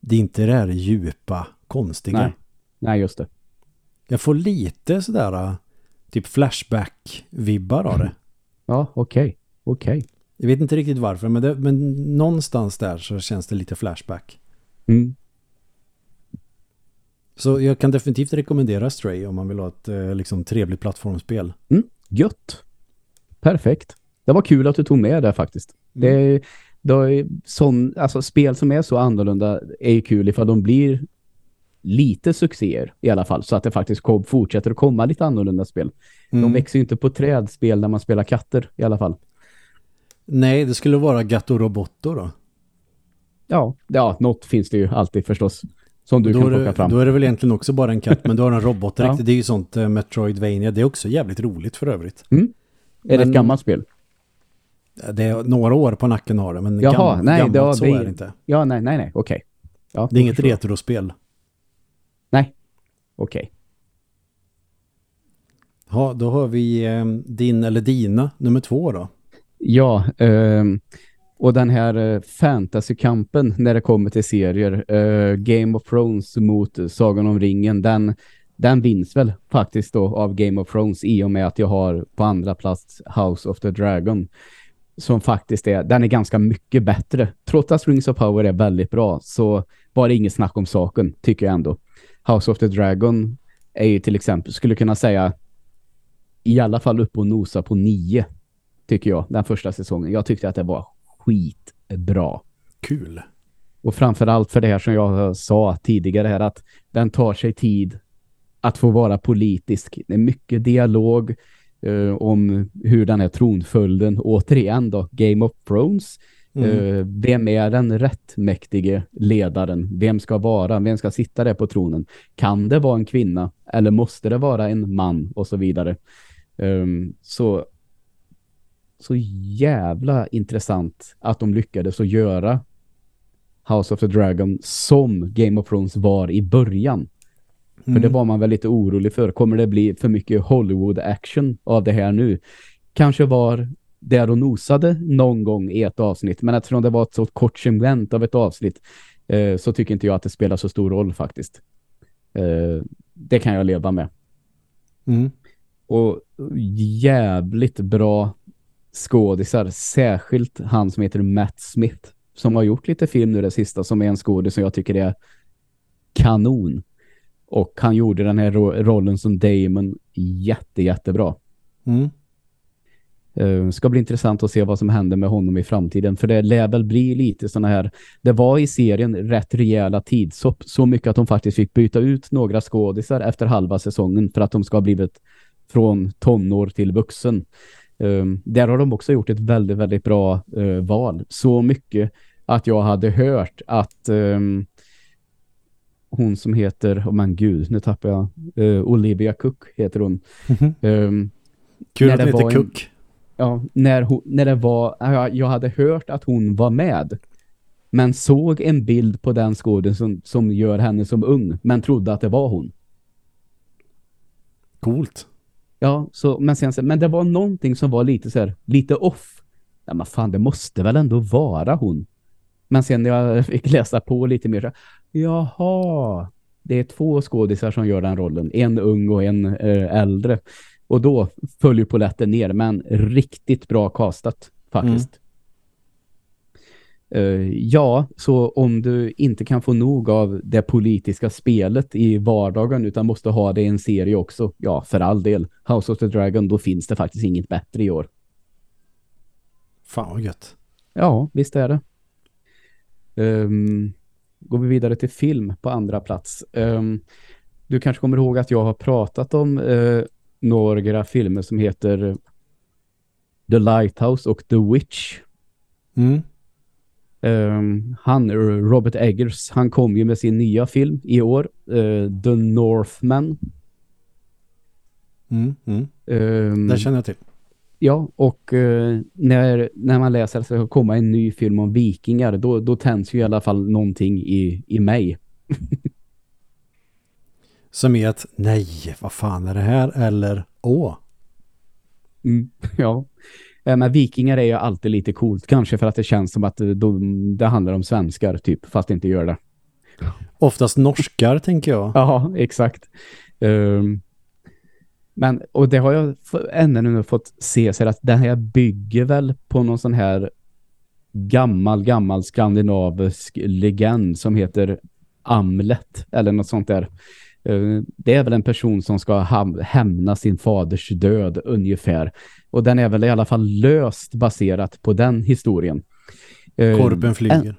det är inte det här djupa, konstiga.
Nej. Nej, just det.
Jag får lite sådär typ flashback-vibbar av det.
Ja, okej. Okay. Okej. Okay.
Jag vet inte riktigt varför, men, det, men någonstans där så känns det lite flashback.
Mm.
Så jag kan definitivt rekommendera Stray om man vill ha ett eh, liksom, trevligt plattformsspel.
Mm. Gött. Perfekt. Det var kul att du tog med det faktiskt. Mm. Det, det är sån, alltså spel som är så annorlunda är ju kul ifall de blir lite succéer i alla fall. Så att det faktiskt fortsätter att komma lite annorlunda spel. Mm. De växer ju inte på trädspel när man spelar katter i alla fall.
Nej, det skulle vara Gatto Roboto då.
Ja, ja, något finns det ju alltid förstås. Som du då kan plocka fram.
Då är det väl egentligen också bara en katt, men då har en robot direkt. ja. Det är ju sånt uh, Metroidvania. Det är också jävligt roligt för övrigt.
Mm. Är men, det ett gammalt spel?
Det är några år på nacken har det, men
Jaha, gam, nej,
gammalt
det,
så
det,
är det inte.
Ja, nej, nej, nej, okej. Okay.
Ja, det är inget retrospel.
Nej, okej. Okay.
Ja, då har vi eh, din eller dina nummer två då.
Ja, eh, och den här eh, fantasykampen när det kommer till serier, eh, Game of Thrones mot Sagan om ringen, den, den vinns väl faktiskt då av Game of Thrones i och med att jag har på andra plats House of the Dragon som faktiskt är, den är ganska mycket bättre. Trots att Rings of Power är väldigt bra så var det inget snack om saken, tycker jag ändå. House of the Dragon är ju till exempel, skulle kunna säga i alla fall upp och nosa på nio, tycker jag, den första säsongen. Jag tyckte att det var skitbra.
Kul.
Och framförallt för det här som jag sa tidigare här, att den tar sig tid att få vara politisk. Det är mycket dialog uh, om hur den här tronföljden, återigen då, Game of Thrones, Mm. Uh, vem är den rättmäktige ledaren? Vem ska vara? Vem ska sitta där på tronen? Kan det vara en kvinna? Eller måste det vara en man? Och så vidare. Um, så så jävla intressant att de lyckades att göra House of the Dragon som Game of Thrones var i början. Mm. För det var man väl lite orolig för. Kommer det bli för mycket Hollywood-action av det här nu? Kanske var där och nosade någon gång i ett avsnitt. Men eftersom det var ett så kort segment av ett avsnitt eh, så tycker inte jag att det spelar så stor roll faktiskt. Eh, det kan jag leva med.
Mm.
Och jävligt bra skådisar. Särskilt han som heter Matt Smith. Som har gjort lite film nu det sista. Som är en skådis som jag tycker är kanon. Och han gjorde den här ro rollen som Damon jätte, jättebra.
Mm.
Uh, ska bli intressant att se vad som händer med honom i framtiden. För det lär väl bli lite såna här... Det var i serien rätt rejäla tidshopp. Så mycket att de faktiskt fick byta ut några skådisar efter halva säsongen. För att de ska ha blivit från tonår till vuxen. Um, där har de också gjort ett väldigt, väldigt bra uh, val. Så mycket att jag hade hört att um, hon som heter, oh man gud, nu tappar jag, uh, Olivia Cook heter hon.
Mm -hmm. um, Kul att det heter Cook.
ja, när, hon, när det var, jag, jag hade hört att hon var med. Men såg en bild på den skåden som, som gör henne som ung. Men trodde att det var hon.
Coolt.
Ja, så, men sen men det var någonting som var lite så här, lite off. Ja, men fan, det måste väl ändå vara hon. Men sen när jag fick läsa på lite mer så, jaha, det är två skådisar som gör den rollen. En ung och en äh, äldre. Och då följer poletten ner, men riktigt bra kastat faktiskt. Mm ja, så om du inte kan få nog av det politiska spelet i vardagen utan måste ha det i en serie också, ja, för all del. House of the Dragon, då finns det faktiskt inget bättre i år.
Fan vad gött.
Ja, visst är det. Um, går vi vidare till film på andra plats. Um, du kanske kommer ihåg att jag har pratat om uh, några filmer som heter The Lighthouse och The Witch.
Mm.
Um, han, Robert Eggers, han kom ju med sin nya film i år, uh, The Northman.
Mm, mm. Um, det känner jag till.
Ja, och uh, när, när man läser att det ska komma en ny film om vikingar, då, då tänds ju i alla fall någonting i, i mig.
Som är att, nej, vad fan är det här? Eller, åh.
Mm, ja. Eh, men vikingar är ju alltid lite coolt. Kanske för att det känns som att de, det handlar om svenskar typ. Fast det inte gör det.
Oftast norskar tänker jag.
Ja, exakt. Um, men, och det har jag ännu nu fått se så att den här bygger väl på någon sån här gammal, gammal skandinavisk legend som heter Amlet eller något sånt där. Uh, det är väl en person som ska hämna sin faders död ungefär. Och den är väl i alla fall löst baserat på den historien.
Uh, Korpen flyger. En,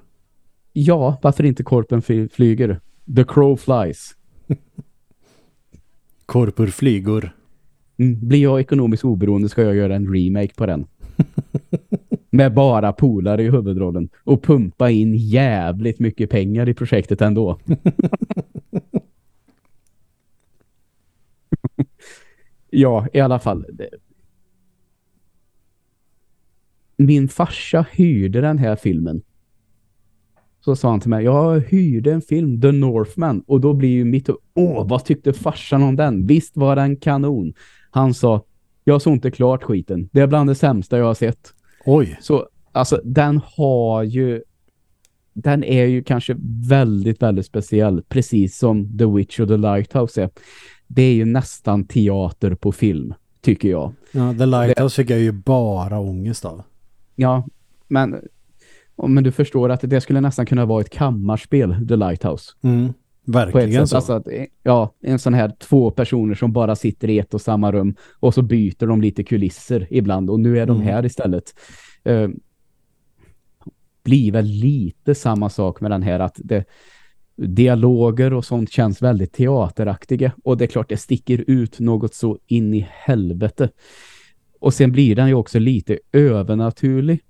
ja, varför inte korpen flyger? The crow flies.
Korpor flygor.
Mm, blir jag ekonomiskt oberoende ska jag göra en remake på den. Med bara polare i huvudrollen. Och pumpa in jävligt mycket pengar i projektet ändå. ja, i alla fall. Min farsa hyrde den här filmen så sa han till mig, jag hyrde en film, The Northman. Och då blir ju mitt, åh, vad tyckte farsan om den? Visst var den kanon. Han sa, jag såg inte klart skiten. Det är bland det sämsta jag har sett.
Oj.
Så, alltså, den har ju, den är ju kanske väldigt, väldigt speciell. Precis som The Witch och The Lighthouse är. Det är ju nästan teater på film, tycker jag.
Ja, The Lighthouse det... fick jag ju bara ångest av.
Ja, men men du förstår att det skulle nästan kunna vara ett kammarspel, The Lighthouse.
Mm, verkligen så.
Alltså att, ja, en sån här två personer som bara sitter i ett och samma rum och så byter de lite kulisser ibland och nu är de mm. här istället. Uh, blir väl lite samma sak med den här att det, dialoger och sånt känns väldigt teateraktiga och det är klart det sticker ut något så in i helvete. Och sen blir den ju också lite övernaturlig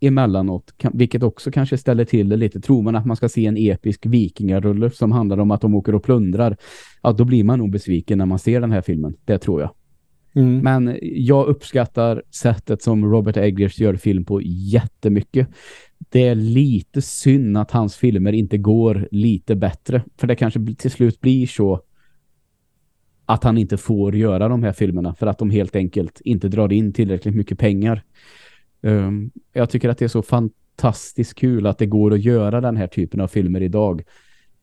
emellanåt, vilket också kanske ställer till det lite. Tror man att man ska se en episk vikingarulle som handlar om att de åker och plundrar, ja då blir man nog besviken när man ser den här filmen. Det tror jag. Mm. Men jag uppskattar sättet som Robert Eggers gör film på jättemycket. Det är lite synd att hans filmer inte går lite bättre. För det kanske till slut blir så att han inte får göra de här filmerna för att de helt enkelt inte drar in tillräckligt mycket pengar. Um, jag tycker att det är så fantastiskt kul att det går att göra den här typen av filmer idag.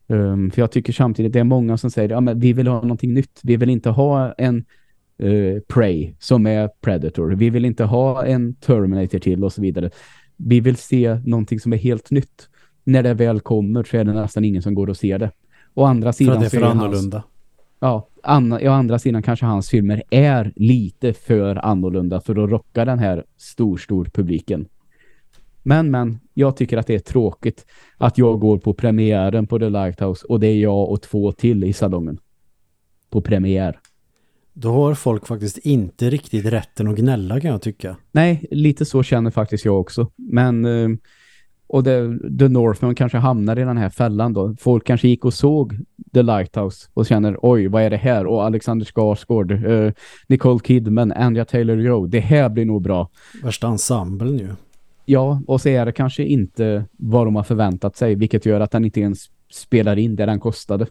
Um, för jag tycker samtidigt det är många som säger att ja, vi vill ha någonting nytt. Vi vill inte ha en uh, Prey som är Predator. Vi vill inte ha en Terminator till och så vidare. Vi vill se någonting som är helt nytt. När det väl kommer så är det nästan ingen som går och ser det. Å andra sidan
för det är för annorlunda. Hans,
ja, an, å andra sidan kanske hans filmer är lite för annorlunda för att rocka den här stor, stor publiken. Men, men, jag tycker att det är tråkigt att jag går på premiären på The Lighthouse och det är jag och två till i salongen. På premiär.
Då har folk faktiskt inte riktigt rätten att gnälla kan jag tycka.
Nej, lite så känner faktiskt jag också. Men eh, och det, The Northman kanske hamnar i den här fällan då. Folk kanske gick och såg The Lighthouse och känner, oj, vad är det här? Och Alexander Skarsgård, uh, Nicole Kidman, Anja Taylor-Joe. Det här blir nog bra.
Värsta ensemblen ju.
Ja, och så är det kanske inte vad de har förväntat sig, vilket gör att den inte ens spelar in det den kostade.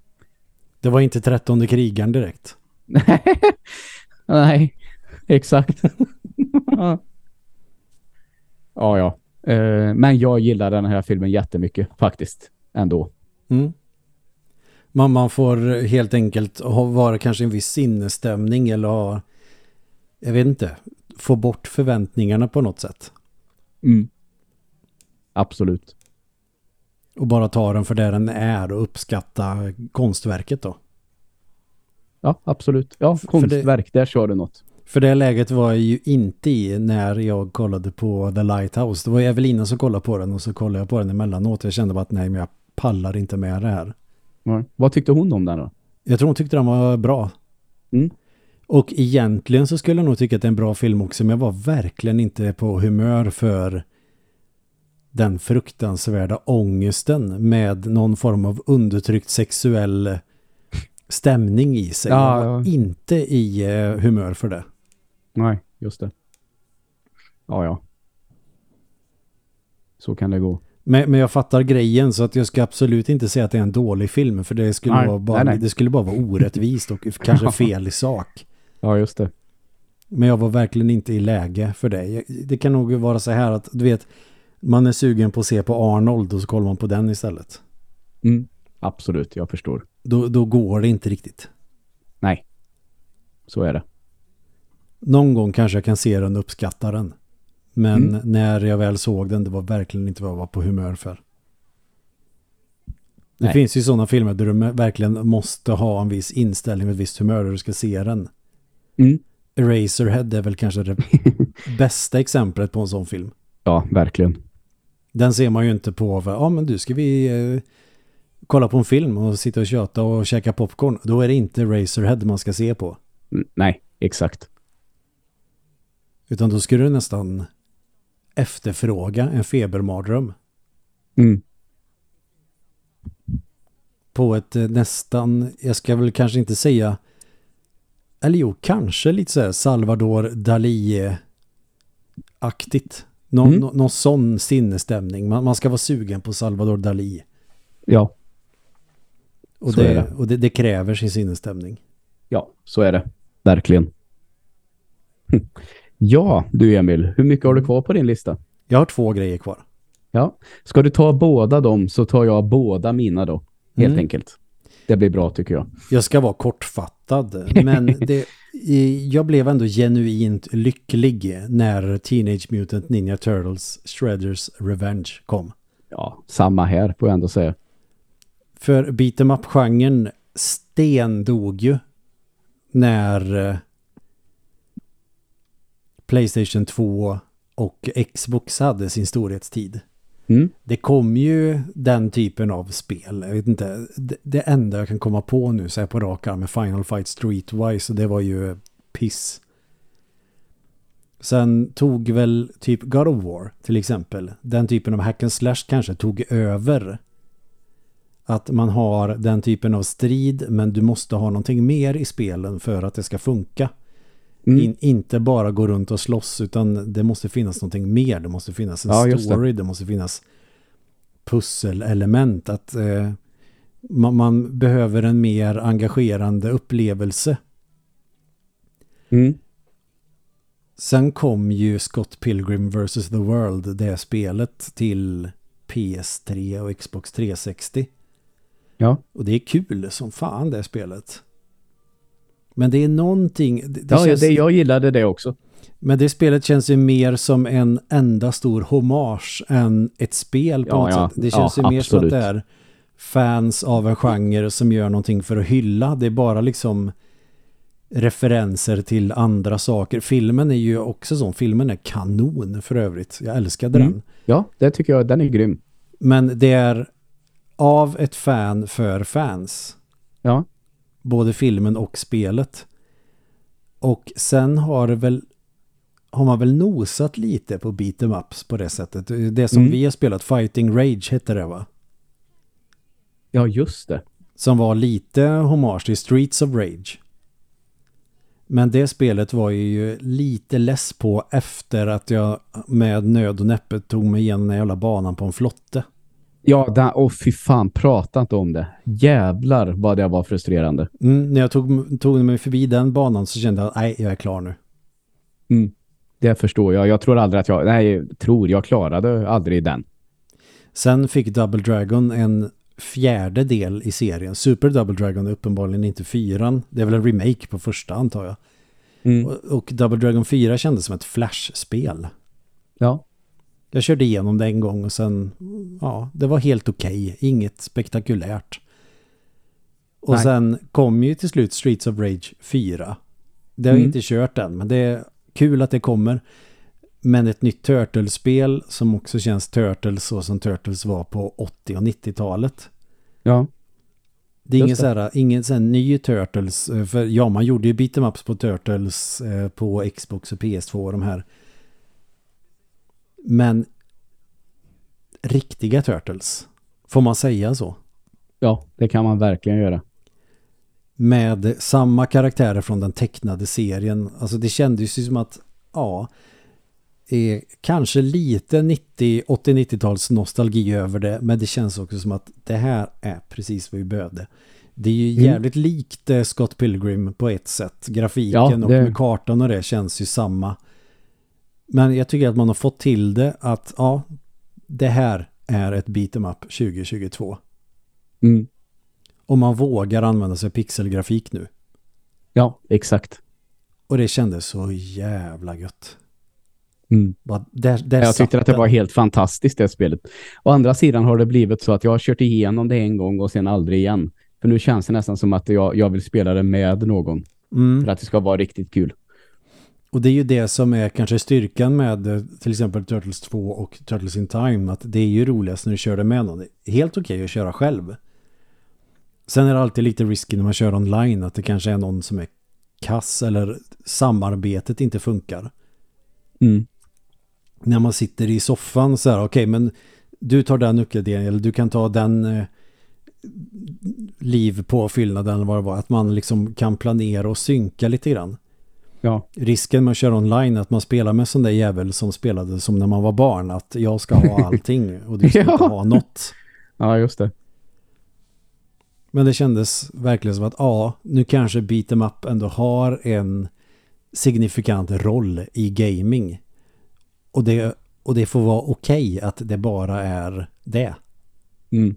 Det var inte trettonde krigaren direkt.
Nej, exakt. ja, ja. Uh, men jag gillar den här filmen jättemycket faktiskt ändå.
Mm. Man, man får helt enkelt ha, vara kanske en viss sinnesstämning eller ha, jag vet inte, få bort förväntningarna på något sätt.
Mm. Absolut.
Och bara ta den för det den är och uppskatta konstverket då.
Ja, absolut. Ja, konstverk, det, där kör du något.
För det läget var jag ju inte i när jag kollade på The Lighthouse. Det var Evelina som kollade på den och så kollade jag på den emellanåt. Jag kände bara att nej, men jag pallar inte med det här.
Ja. Vad tyckte hon om den då?
Jag tror hon tyckte den var bra.
Mm.
Och egentligen så skulle jag nog tycka att det är en bra film också. Men jag var verkligen inte på humör för den fruktansvärda ångesten med någon form av undertryckt sexuell stämning i sig. Ja, jag var ja. inte i uh, humör för det.
Nej, just det. Ja, ja. Så kan det gå.
Men, men jag fattar grejen så att jag ska absolut inte säga att det är en dålig film för det skulle, nej, vara, bara, nej, nej. Det skulle bara vara orättvist och kanske fel i sak.
Ja, just det.
Men jag var verkligen inte i läge för det. Det kan nog vara så här att, du vet, man är sugen på att se på Arnold och så kollar man på den istället.
Mm, absolut, jag förstår.
Då, då går det inte riktigt.
Nej. Så är det.
Någon gång kanske jag kan se den och uppskatta den. Men
Mm.
när jag väl såg den, det var verkligen inte vad jag var på humör för. Det
Nej.
finns ju sådana filmer där du med- verkligen måste ha en viss inställning och ett visst humör där du ska se den.
Mm.
Eraserhead är väl kanske det bästa exemplet på en sån film.
Ja, verkligen.
Den ser man ju inte på ja men du ska vi eh, kolla på en film och sitta och köta och käka popcorn. Då är det inte Eraserhead man ska se på.
Nej, exakt.
Utan då skulle du nästan efterfråga en febermardröm.
Mm.
På ett eh, nästan, jag ska väl kanske inte säga, eller jo, kanske lite så här Salvador Dalí-aktigt. Nå,
Mm.
nå, någon sån sinnesstämning. Man, man ska vara sugen på Salvador Dalí.
Ja,
Och, det,
det.
och det, det kräver sin sinnesstämning.
ja, så är det. Verkligen. Ja, du Emil, hur mycket har du kvar på din lista?
Jag har två grejer kvar.
Ja, ska du ta båda dem så tar jag båda mina då. Helt
Mm.
enkelt. Det blir bra tycker jag.
Jag ska vara kortfattad, men det, jag blev ändå genuint lycklig när Teenage Mutant Ninja Turtles Shredders Revenge kom.
Ja, samma här får jag ändå säga.
För beat'em up-genren stendog ju när eh, Playstation 2 och Xbox hade sin storhetstid.
Mm.
Det kom ju den typen av spel. Jag vet inte, det, det enda jag kan komma på nu så här på rak arm med Final Fight Streetwise och det var ju piss. Sen tog väl typ God of War till exempel. Den typen av hack and slash kanske tog över. Att man har den typen av strid men du måste ha någonting mer i spelen för att det ska funka.
Mm.
In, inte bara gå runt och slåss utan det måste finnas någonting mer. Det måste finnas en
Ja, just det.
story. Det. måste finnas pusselelement. Att eh, man, man behöver en mer engagerande upplevelse.
Mm.
Sen kom ju Scott Pilgrim vs. The World, det spelet till PS3 och Xbox 360.
Ja.
Och det är kul som fan det spelet. Men det är någonting... Det, det
ja,
känns,
det, jag gillade det också.
Men det spelet känns ju mer som en enda stor hommage än ett spel på
Ja,
något
ja.
sätt. Det känns
Ja,
ju mer som att
absolut.
det är fans av en genre som gör någonting för att hylla. Det är bara liksom referenser till andra saker. Filmen är ju också sån. Filmen är kanon för övrigt. Jag älskade
Mm.
den.
Ja, det tycker jag. Den är grym.
Men det är av ett fan för fans.
Ja.
Både filmen och spelet. Och sen har det väl har man väl nosat lite på beat'em ups på det sättet. Det som
Mm.
vi har spelat, Fighting Rage hette det va?
Ja, just det.
Som var lite hommage till Streets of Rage. Men det spelet var jag ju lite less på efter att jag med nöd och näppe tog mig igenom den jävla banan på en flotte.
Ja, där, åh fy fan, prata inte om det. Jävlar vad det var frustrerande.
Mm, när jag tog, tog mig förbi den banan så kände jag att nej, jag är klar nu.
Mm. Det förstår jag. Jag tror aldrig att jag, nej, tror jag klarade aldrig den.
Sen fick Double Dragon en fjärde del i serien. Super Double Dragon är uppenbarligen inte fyran. Det är väl en remake på första antar jag.
Mm.
Och, och Double Dragon 4 kändes som ett Flash-spel.
Ja.
Jag körde igenom det en gång och sen, ja, det var helt okej. Inget spektakulärt. Och
Nej.
sen kom ju till slut Streets of Rage 4. Det har jag
Mm.
inte kört än, men det är kul att det kommer. Men ett nytt Turtles-spel som också känns Turtles så som Turtles var på 80- och 90-talet.
Ja.
Det är ingen, så här, ingen så här ny Turtles, eh, för ja man gjorde ju beat'em ups på Turtles eh, på Xbox och PS2 och de här. Men riktiga Turtles, får man säga så?
Ja, det kan man verkligen göra.
Med samma karaktärer från den tecknade serien. Alltså det kändes ju som att, ja, är kanske lite 90, 80-90-tals nostalgi över det. Men det känns också som att det här är precis vad vi behövde. Det är ju
Mm.
jävligt likt eh, Scott Pilgrim på ett sätt. Grafiken
Ja,
och
det-
med kartan och det känns ju samma. Men jag tycker att man har fått till det att ja, det här är ett beat'em up 2022.
Mm.
Och man vågar använda sig av pixelgrafik nu.
Ja, exakt.
Och det kändes så jävla gött.
Mm.
Där, där
Jag tyckte att det var helt fantastiskt det spelet. Å andra sidan har det blivit så att jag har kört igenom det en gång och sen aldrig igen. För nu känns det nästan som att jag, jag vill spela det med någon.
Mm.
För att det ska vara riktigt kul.
Och det är ju det som är kanske styrkan med eh, till exempel Turtles 2 och Turtles in Time. Att det är ju roligast när du kör det med någon. Det är helt okej att köra själv. Sen är det alltid lite risky när man kör online. Att det kanske är någon som är kass eller samarbetet inte funkar.
Mm.
När man sitter i soffan så här, okej men du tar den nyckeldelen eller du kan ta den eh, liv påfyllnaden eller vad det var. Att man liksom kan planera och synka lite grann.
Ja,
Risken med att köra online är att man spelar med sån där jävel som spelade som när man var barn. Att jag ska ha allting och du ska
Ja.
inte ha något.
ja just det.
Men det kändes verkligen som att ja, nu kanske beat 'em up ändå har en signifikant roll i gaming. Och det, och det får vara okej att det bara är det.
Mm.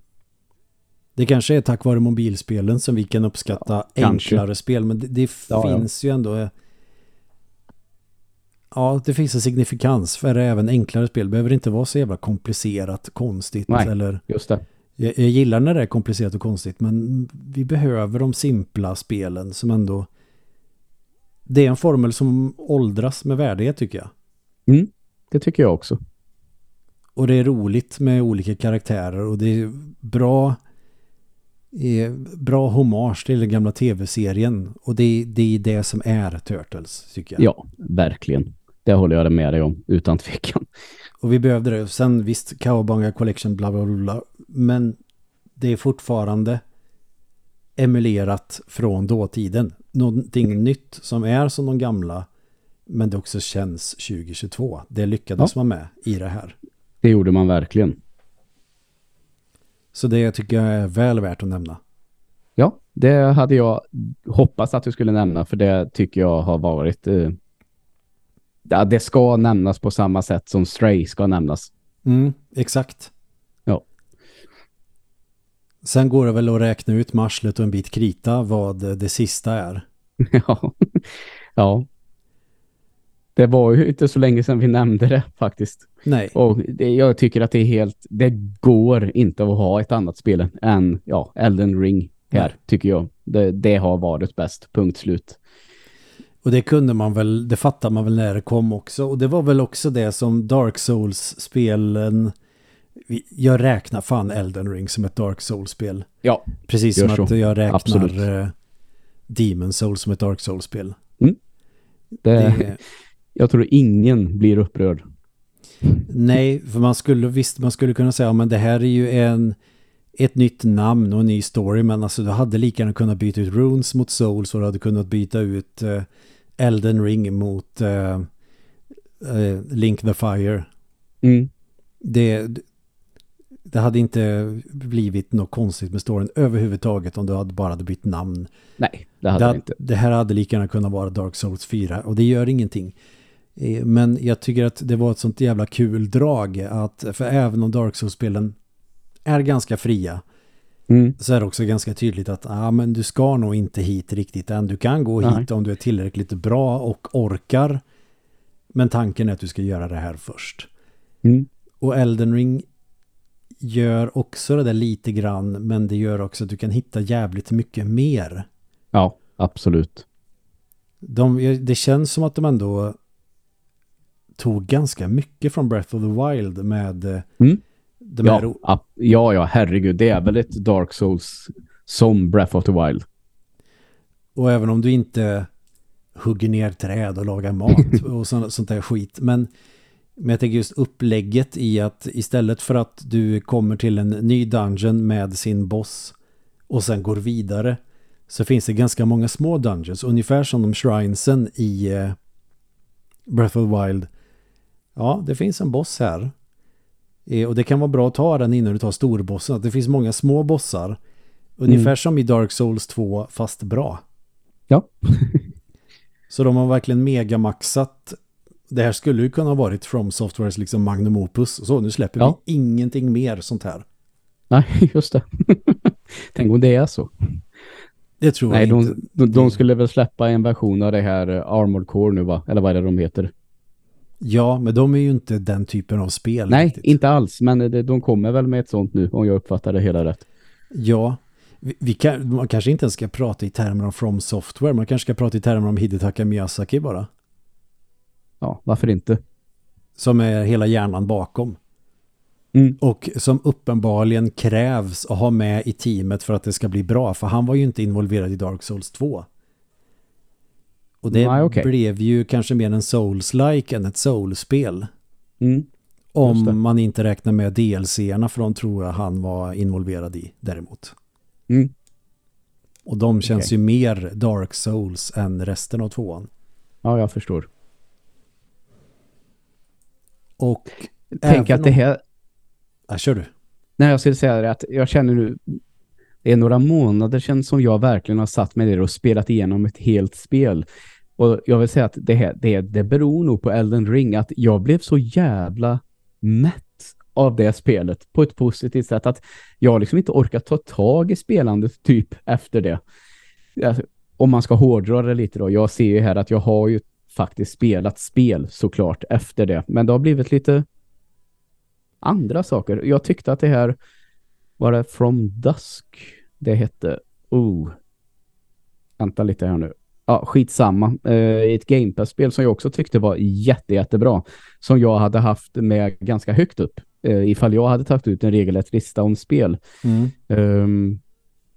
Det kanske är tack vare mobilspelen som vi kan uppskatta
kanske.
enklare spel. Men det, det
Ja, ja.
finns ju ändå... Ja, det finns en signifikans för även enklare spel. behöver inte vara så jävla komplicerat, konstigt.
Nej.
Eller,
Just det.
jag, jag gillar när det är komplicerat och konstigt. Men vi behöver de simpla spelen som ändå... Det är en formel som åldras med värdighet tycker jag.
Mm. Det tycker jag också.
Och det är roligt med olika karaktärer och det är bra bra hommage till den gamla tv-serien och det, det är det som är Turtles tycker jag.
Ja, verkligen. Det håller jag med dig om, utan tvekan.
Och vi behövde det. Sen visst, Cowabunga Collection bla bla bla men det är fortfarande emulerat från dåtiden. Någonting nytt som är som de gamla men det också känns 2022. Det lyckades man med i det här.
Det gjorde man verkligen.
Så det tycker jag är väl värt att nämna.
Ja, det hade jag hoppats att du skulle nämna för det tycker jag har varit eh, ja, det ska nämnas på samma sätt som Stray ska nämnas.
Mm, exakt.
Ja.
Sen går det väl att räkna ut marslet och en bit krita vad det sista är.
ja. ja. Det var ju inte så länge sedan vi nämnde det faktiskt.
Nej,
Och det, jag tycker att det är helt, det går inte att ha ett annat spel än ja, Elden Ring här,
Nej.
tycker jag. Det, det har varit bäst, punkt slut.
Och det kunde man väl, det fattar man väl när det kom också. Och det var väl också det som Dark Souls-spelen, jag räknar fan Elden Ring som ett Dark Souls-spel.
Ja,
Precis som att
så.
jag räknar
Absolut.
eh, Demon Souls som ett Dark Souls-spel.
det,
Det,
jag tror ingen blir upprörd.
Nej, för man skulle visst man skulle kunna säga men det här är ju en ett nytt namn och en ny story men alltså du hade lika gärna kunnat byta ut Runes mot Souls och du hade kunnat byta ut eh, Elden Ring mot eh, Link the Fire.
Mm.
Det, det hade inte blivit något konstigt med storyn överhuvudtaget om du hade bara hade bytt namn.
Nej, det hade
Det,
det inte.
det här hade lika gärna kunnat vara Dark Souls 4 och det gör ingenting. Eh, Men jag tycker att det var ett sånt jävla kul drag att för även om Dark Souls-spelen är ganska fria
Mm.
så är det också ganska tydligt att ah, men du ska nog inte hit riktigt än. Du kan gå
Nej.
hit om du är tillräckligt bra och orkar. Men tanken är att du ska göra det här först.
Mm.
Och Elden Ring gör också det där lite grann men det gör också att du kan hitta jävligt mycket mer.
Ja, absolut.
De, det känns som att de ändå tog ganska mycket från Breath of the Wild med eh,
Mm.
De här
Ja, ja, ja, ja, herregud. Det är väl ett Dark Souls som Breath of the Wild.
Och även om du inte hugger ner träd och lagar mat och sånt, sånt där skit. Men, men jag tänker just upplägget i att istället för att du kommer till en ny dungeon med sin boss och sen går vidare så finns det ganska många små dungeons. Ungefär som de shrinesen i eh, Breath of the Wild. Ja, det finns en boss här. Eh, och det kan vara bra att ta den innan du tar storbossen. Att det finns många små bossar. Ungefär
Mm.
som i Dark Souls 2 fast bra.
Ja.
Så de har verkligen megamaxat. Det här skulle ju kunna ha varit From Softwares liksom Magnum Opus. Så nu släpper
Ja.
vi ingenting mer sånt här.
Nej, just det. Tänk om det är så.
Det tror
Nej,
jag
de,
inte.
de, de skulle väl släppa en version av det här Armored Core nu va? Eller vad är det de heter?
Ja, men de är ju inte den typen av spel.
Nej,
riktigt.
inte alls. Men det, de kommer väl med ett sånt nu om jag uppfattar det hela rätt.
Ja, vi, vi kan, man kanske inte ens ska prata i termer om From Software. Man kanske ska prata i termer om Hidetaka Miyazaki bara.
Ja, varför inte?
Som är hela hjärnan bakom.
Mm.
Och som uppenbarligen krävs att ha med i teamet för att det ska bli bra. För han var ju inte involverad i Dark Souls 2. Och det
Nej, okej.
blev ju kanske mer en Souls-like än ett Souls-spel.
Mm.
Om man inte räknar med DLC-erna för de tror jag han var involverad i däremot.
Mm.
Och de känns
Okej.
ju mer Dark Souls än resten av tvåan.
Ja, jag förstår.
Och
Tänk att det här...
Ja, kör du.
Nej, jag skulle säga det att jag känner nu... Det är några månader sedan som jag verkligen har satt mig ner och spelat igenom ett helt spel. Och jag vill säga att det, här, det, det beror nog på Elden Ring att jag blev så jävla mätt av det spelet på ett positivt sätt att jag liksom inte orkat ta tag i spelandet typ efter det. Alltså, om man ska hårdra det lite då. Jag ser ju här att jag har ju faktiskt spelat spel såklart efter det. Men det har blivit lite andra saker. Jag tyckte att det här var det From Dusk det hette. Oh. Vänta lite här nu. Ja, skitsamma. Eh, ett Game Pass-spel som jag också tyckte var jätte, jättebra. Som jag hade haft med ganska högt upp. Eh, ifall jag hade tagit ut en regelrätt lista om spel.
Mm.
Ehm,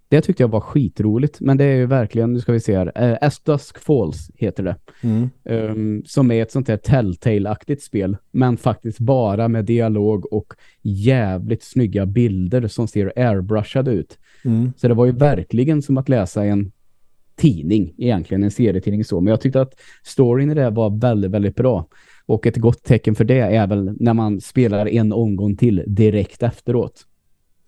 det tyckte jag var skitroligt. Men det är ju verkligen, nu ska vi se här. Uh, As Dusk Falls heter det.
Mm.
Ehm, som är ett sånt här Telltale-aktigt spel. Men faktiskt bara med dialog och jävligt snygga bilder som ser airbrushade ut.
Mm.
Så det var ju verkligen som att läsa en tidning egentligen, en serietidning så. Men jag tyckte att storyn i det var väldigt, väldigt bra. Och ett gott tecken för det är väl när man spelar en omgång till direkt efteråt.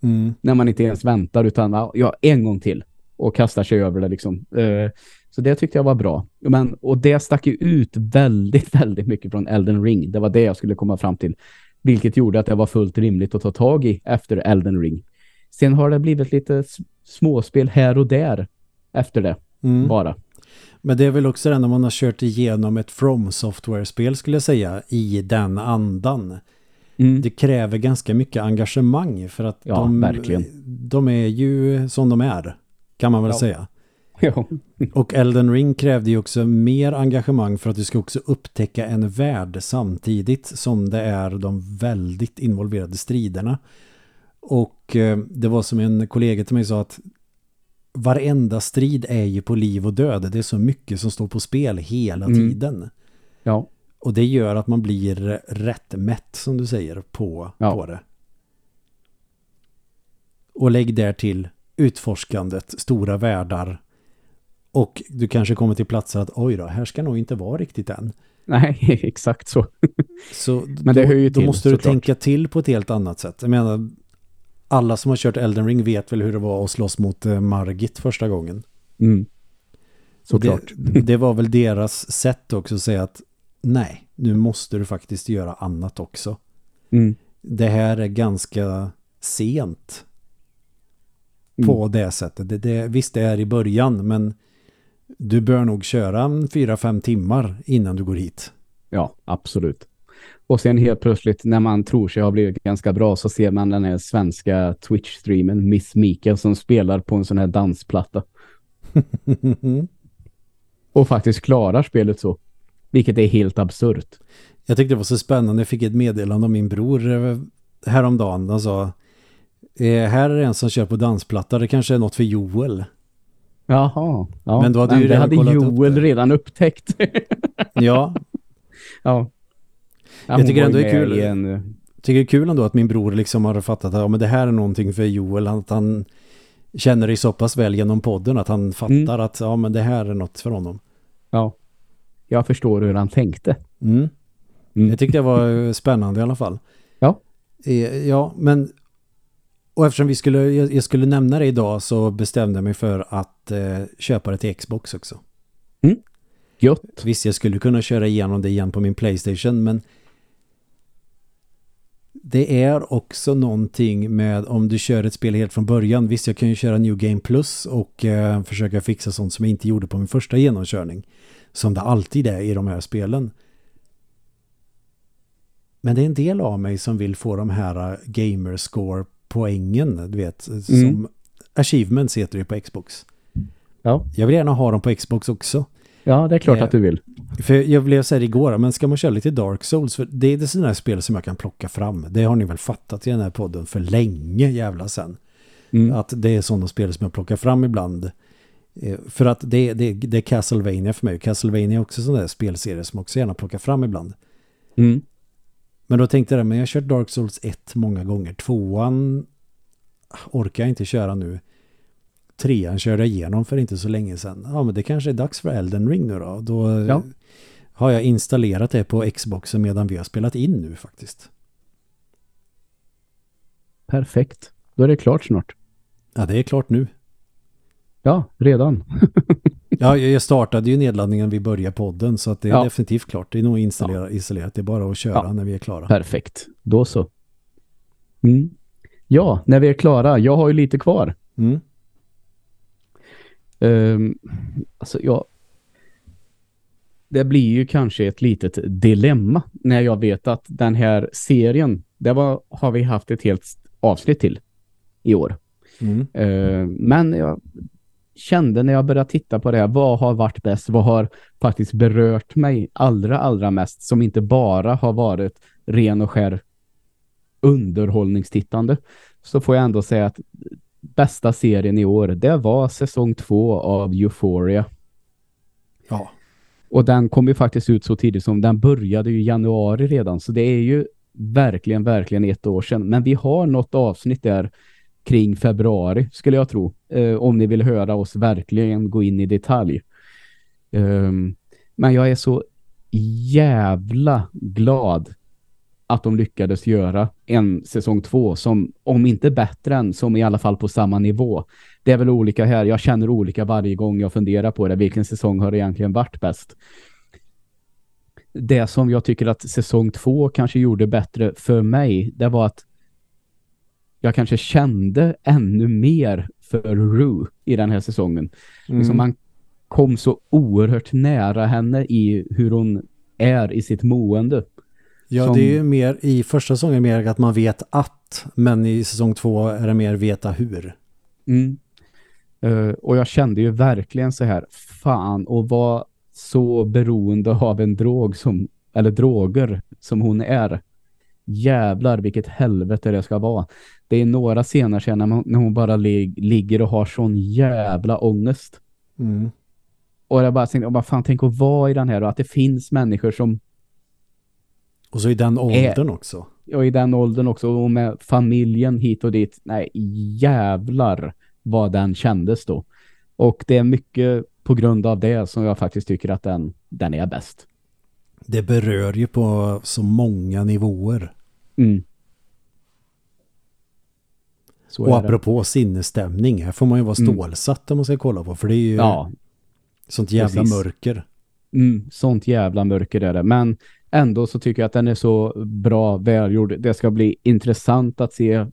Mm.
När man inte ens väntar utan ja, en gång till och kastar sig över det liksom. Eh, så det tyckte jag var bra. Men, och det stack ju ut väldigt, väldigt mycket från Elden Ring. Det var det jag skulle komma fram till. Vilket gjorde att det var fullt rimligt att ta tag i efter Elden Ring. Sen har det blivit lite småspel här och där efter det
Mm.
bara.
Men det är väl också det när man har kört igenom ett From Software-spel skulle jag säga i den andan.
Mm.
Det kräver ganska mycket engagemang för att
Ja,
de,
verkligen.
de är ju som de är kan man väl
Ja.
säga.
Ja.
Och Elden Ring krävde ju också mer engagemang för att du ska också upptäcka en värld samtidigt som det är de väldigt involverade striderna. Och eh, det var som en kollega till mig sa att varenda strid är ju på liv och död. Det är så mycket som står på spel hela
Mm.
tiden.
ja.
Och det gör att man blir rätt mätt som du säger på,
Ja.
på det. Och lägg där till utforskandet, stora världar. Och du kanske kommer till platser att oj då, här ska nog inte vara riktigt än.
Nej, exakt så.
Så
Men det
då,
hör ju
då
till,
måste du
såklart.
tänka till på ett helt annat sätt. Jag menar, alla som har kört Elden Ring vet väl hur det var att slåss mot eh, Margit första gången.
Mm. Såklart.
Det, det var väl deras sätt också att säga att nej, nu måste du faktiskt göra annat också.
Mm.
det här är ganska sent på det sättet. Det, det, visst, det är i början, men du bör nog köra en fyra, fem timmar innan du går hit.
Ja, absolut. Och sen helt plötsligt när man tror sig ha blivit ganska bra så ser man den här svenska Twitch-streamen Miss Mikael som spelar på en sån här dansplatta. Och faktiskt klarar spelet så. Vilket är helt absurt.
Jag tyckte det var så spännande. Jag fick ett meddelande av min bror eh, häromdagen. Han sa, eh, här är en som kör på dansplatta. Det kanske är något för Joel.
Jaha. Ja,
Men då hade ju
det hade
upp
Joel
det.
redan upptäckt.
Ja,
ja. Ja,
Jag tycker ändå det är kul.
i En, eh,
tycker det är kul ändå att min bror liksom har fattat att ja, men det här är någonting för Joel. Att han känner det så pass väl genom podden att han fattar
Mm.
att ja, men det här är något för honom.
ja. Jag förstår hur han tänkte.
Mm.
Mm.
Det tyckte jag var spännande i alla fall.
Ja.
Eh, Ja, men och eftersom vi skulle, jag skulle nämna det idag så bestämde jag mig för att eh, köpa det till Xbox också.
Gött.
Visst, jag skulle kunna köra igenom det igen på min Playstation, men Det är också någonting med om du kör ett spel helt från början. Visst, jag kan ju köra New Game Plus och eh, försöka fixa sånt som jag inte gjorde på min första genomkörning. Som det alltid är i de här spelen. Men det är en del av mig som vill få de här eh, gamerscore-poängen, du vet, som mm. achievements heter det på Xbox.
Ja.
Jag vill gärna ha dem på Xbox också.
Ja, det är klart eh, att du vill.
För jag blev så här igår, men ska man köra lite Dark Souls, för det är det sådana här spel som jag kan plocka fram. Det har ni väl fattat i den här podden för länge jävla sen. Mm. Att det är sådana spel som jag plockar fram ibland. Eh, för att det, det, det är Castlevania för mig. Castlevania är också sån där spelserie som också gärna plockar fram ibland.
Mm.
Men då tänkte jag, men jag har kört Dark Souls 1 många gånger. Tvåan orkar jag inte köra nu. Trean körde igenom för inte så länge sedan. Ja, men det kanske är dags för Elden Ring nu då. Då ja. har jag installerat det på Xboxen medan vi har spelat in nu faktiskt.
Perfekt. Då är det klart snart.
Ja, det är klart nu.
Ja, redan.
ja, jag startade ju nedladdningen vi började podden så att det är ja. definitivt klart. Det är nog installerat, installerat. Det är bara att köra ja. när vi är klara.
Perfekt. Då så. Mm. Ja, när vi är klara. Jag har ju lite kvar.
Mm.
Um, alltså jag det blir ju kanske ett litet dilemma när jag vet att den här serien, det var, har vi haft ett helt avsnitt till i år.
Mm.
Uh, men jag kände när jag började titta på det här, vad har varit bäst? Vad har faktiskt berört mig allra, allra mest som inte bara har varit ren och skär underhållningstittande så får jag ändå säga att bästa serien i år, det var säsong två av Euphoria.
Ja.
Och den kom ju faktiskt ut så tidigt som den började i januari redan. Så det är ju verkligen, verkligen ett år sedan. Men vi har något avsnitt där kring februari skulle jag tro. Eh, om ni vill höra oss verkligen gå in i detalj. Um, men jag är så jävla glad att de lyckades göra en säsong två som, om inte bättre än, som i alla fall på samma nivå. Det är väl olika här. Jag känner olika varje gång jag funderar på det. Vilken säsong har egentligen varit bäst? Det som jag tycker att säsong två kanske gjorde bättre för mig, det var att jag kanske kände ännu mer för Rue i den här säsongen. Mm. Liksom man kom så oerhört nära henne i hur hon är i sitt mående.
Ja, som... det är ju mer i första säsongen mer att man vet att, men i säsong två är det mer veta hur.
Mm. Uh, och jag kände ju verkligen så här, fan, och var så beroende av en drog som, eller droger som hon är. Jävlar vilket helvete det ska vara. Det är några scener sen när hon bara lig ligger och har sån jävla ångest.
Mm.
Och jag bara tänkte, vad fan, tänk att vara i den här och att det finns människor som
och så i den åldern är, också.
Ja, i den åldern också. Och med familjen hit och dit. Nej, jävlar vad den kändes då. Och det är mycket på grund av det som jag faktiskt tycker att den, den är bäst.
Det berör ju på så många nivåer.
Mm.
Så och apropå det. sinnesstämning, här får man ju vara mm. stålsatt mm. om man ska kolla på. För det är ju
ja,
sånt jävla precis. mörker.
Mm, sånt jävla mörker är det. Men ändå så tycker jag att den är så bra, välgjord. Det ska bli intressant att se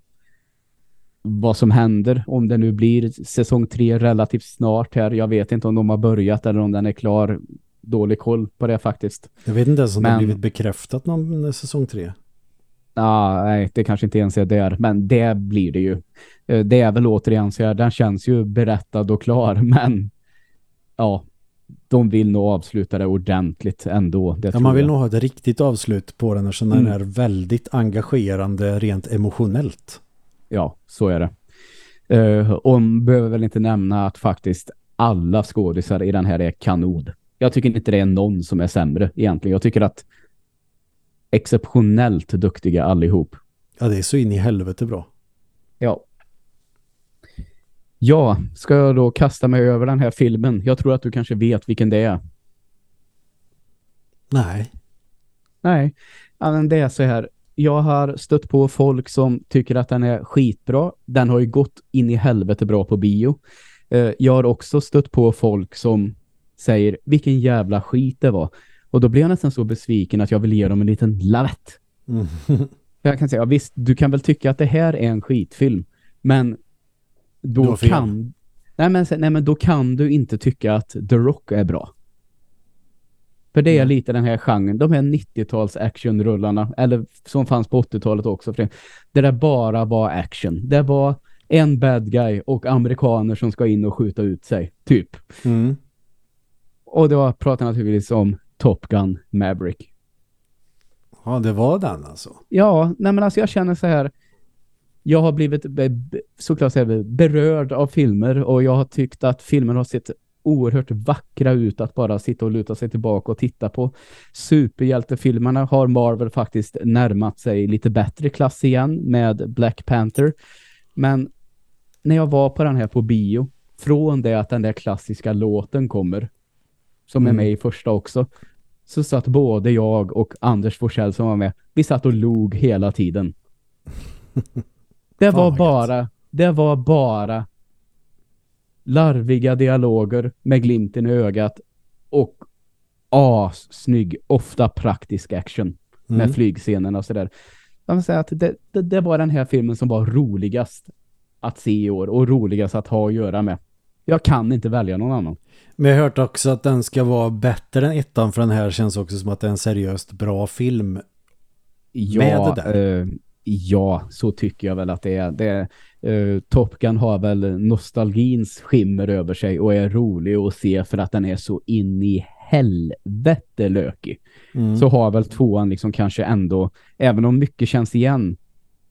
vad som händer. Om det nu blir säsong tre relativt snart här. Jag vet inte om de har börjat eller om den är klar. Dålig koll på det faktiskt.
Jag vet inte ens om Men... det har blivit bekräftat någon säsong tre.
Ah, nej, det kanske inte ens är där. Men det blir det ju. Eh, det är väl återigen så här, den känns ju berättad och klar. Men ja, de vill nog avsluta det ordentligt ändå.
ja, man vill jag. nog ha ett riktigt avslut på den eftersom mm. den är väldigt engagerande rent emotionellt.
Ja, så är det. Uh, och behöver väl inte nämna att faktiskt alla skådisar i den här är kanod. Jag tycker inte det är någon som är sämre egentligen. Jag tycker att exceptionellt duktiga allihop.
Ja, det är så in i helvete bra.
Ja, Ja, ska jag då kasta mig över den här filmen? Jag tror att du kanske vet vilken det är.
Nej.
Nej, men det är så här. Jag har stött på folk som tycker att den är skitbra. Den har ju gått in i helvete bra på bio. Eh, jag har också stött på folk som säger vilken jävla skit det var. Och då blir jag nästan så besviken att jag vill ge dem en liten lavett.
Mm.
Jag kan säga, ja, visst, du kan väl tycka att det här är en skitfilm, men Då kan... Nej men, nej men då kan du inte tycka att The Rock är bra. För det är lite den här genren, de här 90-tals actionrullarna, eller som fanns på 80-talet också, för det där bara var action. Det var en bad guy och amerikaner som ska in och skjuta ut sig, typ.
Mm.
Och då pratar jag naturligtvis om Top Gun Maverick.
Ja, det var den alltså.
Ja, nej men alltså jag känner så här. Jag har blivit såklart berörd av filmer och jag har tyckt att filmer har sett oerhört vackra ut att bara sitta och luta sig tillbaka och titta på. Superhjältefilmerna har Marvel faktiskt närmat sig lite bättre klass igen med Black Panther. Men när jag var på den här på bio, från det att den där klassiska låten kommer, som är
Mm.
med i första också, så satt både jag och Anders Forsell som var med, vi satt och log hela tiden. Det var
gött.
bara, det var bara larviga dialoger med glimten i ögat och assnygg, ofta praktisk action
Mm.
med flygscenerna och sådär. Jag vill säga att det, det, det var den här filmen som var roligast att se i år och roligast att ha att göra med. Jag kan inte välja någon annan.
Men jag har hört också att den ska vara bättre än ettan för den här känns också som att det är en seriöst bra film.
Ja,
Med det där.
eh, ja, så tycker jag väl att det är. Det eh, Top Gun har väl nostalgins skimmer över sig och är rolig att se för att den är så in i helvete lökig.
Mm.
Så har väl tvåan liksom kanske ändå, även om mycket känns igen,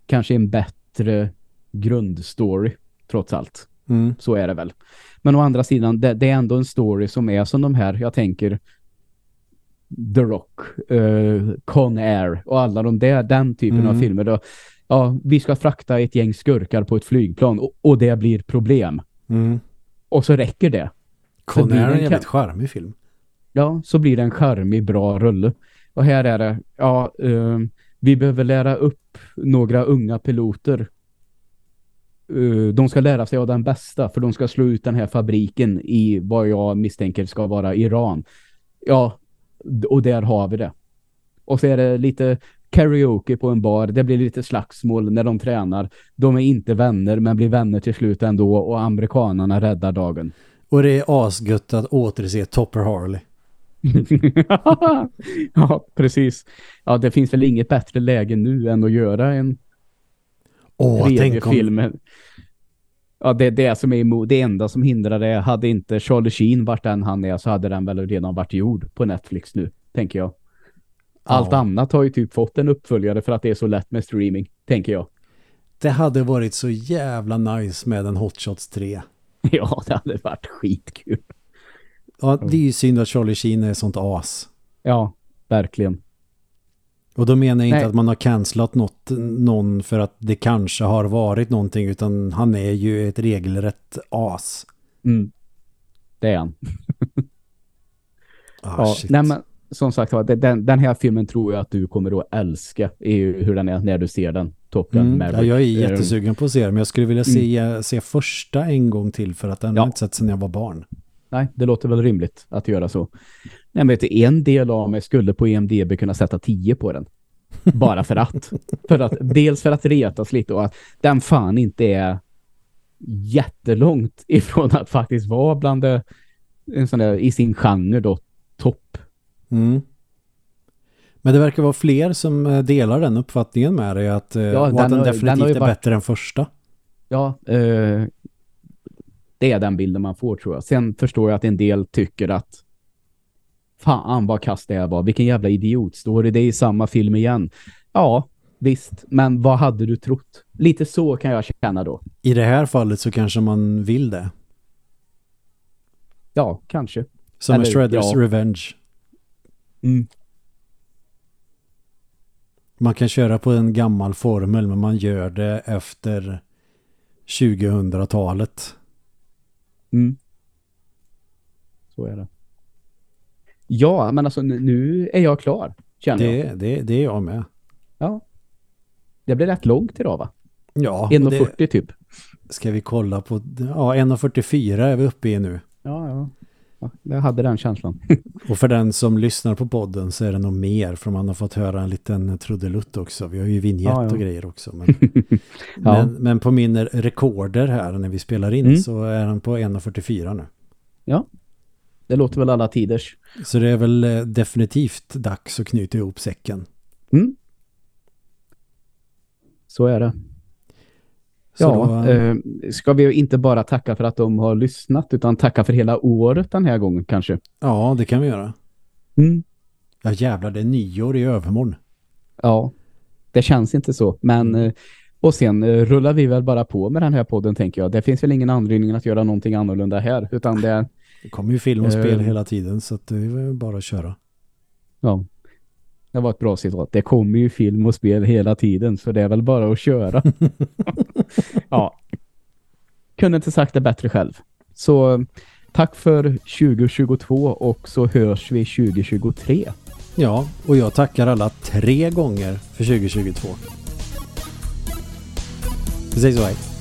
kanske en bättre grundstory trots allt.
Mm.
Så är det väl. Men å andra sidan, det, det är ändå en story som är som de här, jag tänker The Rock, eh, Con Air och alla de där, den typen av
Mm.
filmer. Då, ja, vi ska frakta ett gäng skurkar på ett flygplan och, och det blir problem.
Mm.
Och så räcker det.
Con Air är
en
jävligt charmig film.
Ja, så blir det en charmig, bra rulle. Och här är det, ja, eh, vi behöver lära upp några unga piloter. Eh, de ska lära sig av den bästa, för de ska slå ut den här fabriken i vad jag misstänker ska vara Iran. Ja, och där har vi det. Och så är det lite karaoke på en bar. Det blir lite slagsmål när de tränar. De är inte vänner, men blir vänner till slut ändå och amerikanerna räddar dagen.
Och det är asgött att återse Topper Harley.
ja, precis. Ja, det finns väl inget bättre läge nu än att göra en
Åh, tänk om...
film. Ja, det, det som är emot, det enda som hindrar det, hade inte Charlie Sheen varit den han är så hade den väl redan varit gjord på Netflix nu, tänker jag. Allt
Ja.
annat har ju typ fått en uppföljare för att det är så lätt med streaming, tänker jag.
Det hade varit så jävla nice med en Hot Shots 3.
Ja, det hade varit skitkul.
Ja, det är ju synd att Charlie Sheen är sånt as.
Ja, verkligen.
Och då menar jag inte
Nej.
att man har cancelat något, någon för att det kanske har varit någonting utan han är ju ett regelrätt as.
Mm. Det är han.
Ah,
Ja,
shit.
nej men som sagt den, den här filmen tror jag att du kommer att älska i hur den är när du ser den. Top Gun
Mm,
Maverick.
ja, jag är
Eh,
jättesugen på att se det, men jag skulle vilja se, se första en gång till för att den har
Ja.
jag inte sett sedan jag var barn.
Nej, det låter väl rimligt att göra så. Men vet en del av mig skulle på EMDB kunna sätta 10 på den. Bara för att. för att dels för att retas lite och att den fan inte är jättelångt ifrån att faktiskt vara bland det, en sån där, i sin genre då, topp.
Mm. Men det verkar vara fler som eh, delar den uppfattningen med dig att, ja, och att
den
den
har-
definitivt
den
är
varit-
bättre än första.
Ja, eh, det är den bilden man får tror jag. Sen förstår jag att en del tycker att fan vad kast det här var. Vilken jävla idiotstory. Det är i samma film igen. Ja, visst. Men vad hade du trott? Lite så kan jag känna då.
I det här fallet så kanske man vill det.
Ja, kanske.
Som
Eller,
Shredders
ja.
Revenge.
Mm.
Man kan köra på en gammal formel men man gör det efter 2000-talet.
Mm. Så är det. Ja, men alltså nu, är jag klar. Känner jag.
Det, det, det är jag med.
Ja. Det blir rätt långt idag va?
Ja, och
1.40
det
typ.
ska vi kolla på. Ja, 1.44 är vi uppe i nu.
Ja, ja. jag hade den känslan.
Och för den som lyssnar på podden så är det nog mer för man har fått höra en liten trudelutt också. Vi har ju vignett
Ja, ja.
och grejer också. Men,
Ja.
men, men på min rekorder här när vi spelar in
Mm.
så är han på 1.44 nu.
Ja, det låter väl alla tiders.
Så det är väl eh, definitivt dags att knyta ihop säcken.
Mm. Så är det.
Så
ja,
då,
eh, ska vi inte bara tacka för att de har lyssnat utan tacka för hela året den här gången kanske.
ja, det kan vi göra.
Mm.
Ja jävlar, det är nyår i övermorgon.
Ja, det känns inte så. Men,
Mm.
eh, och sen eh, rullar vi väl bara på med den här podden tänker jag. Det finns väl ingen anledning att göra någonting annorlunda här. Utan det,
Det kommer ju film och
Eh.
spel hela tiden så det är bara att köra.
ja, det var ett bra citat. Det kommer ju film och spel hela tiden så det är väl bara att köra. ja, kunde inte sagt det bättre själv. Så tack för 2022 och så hörs vi 2023.
Ja, och jag tackar alla tre gånger för 2022. Vi säger så.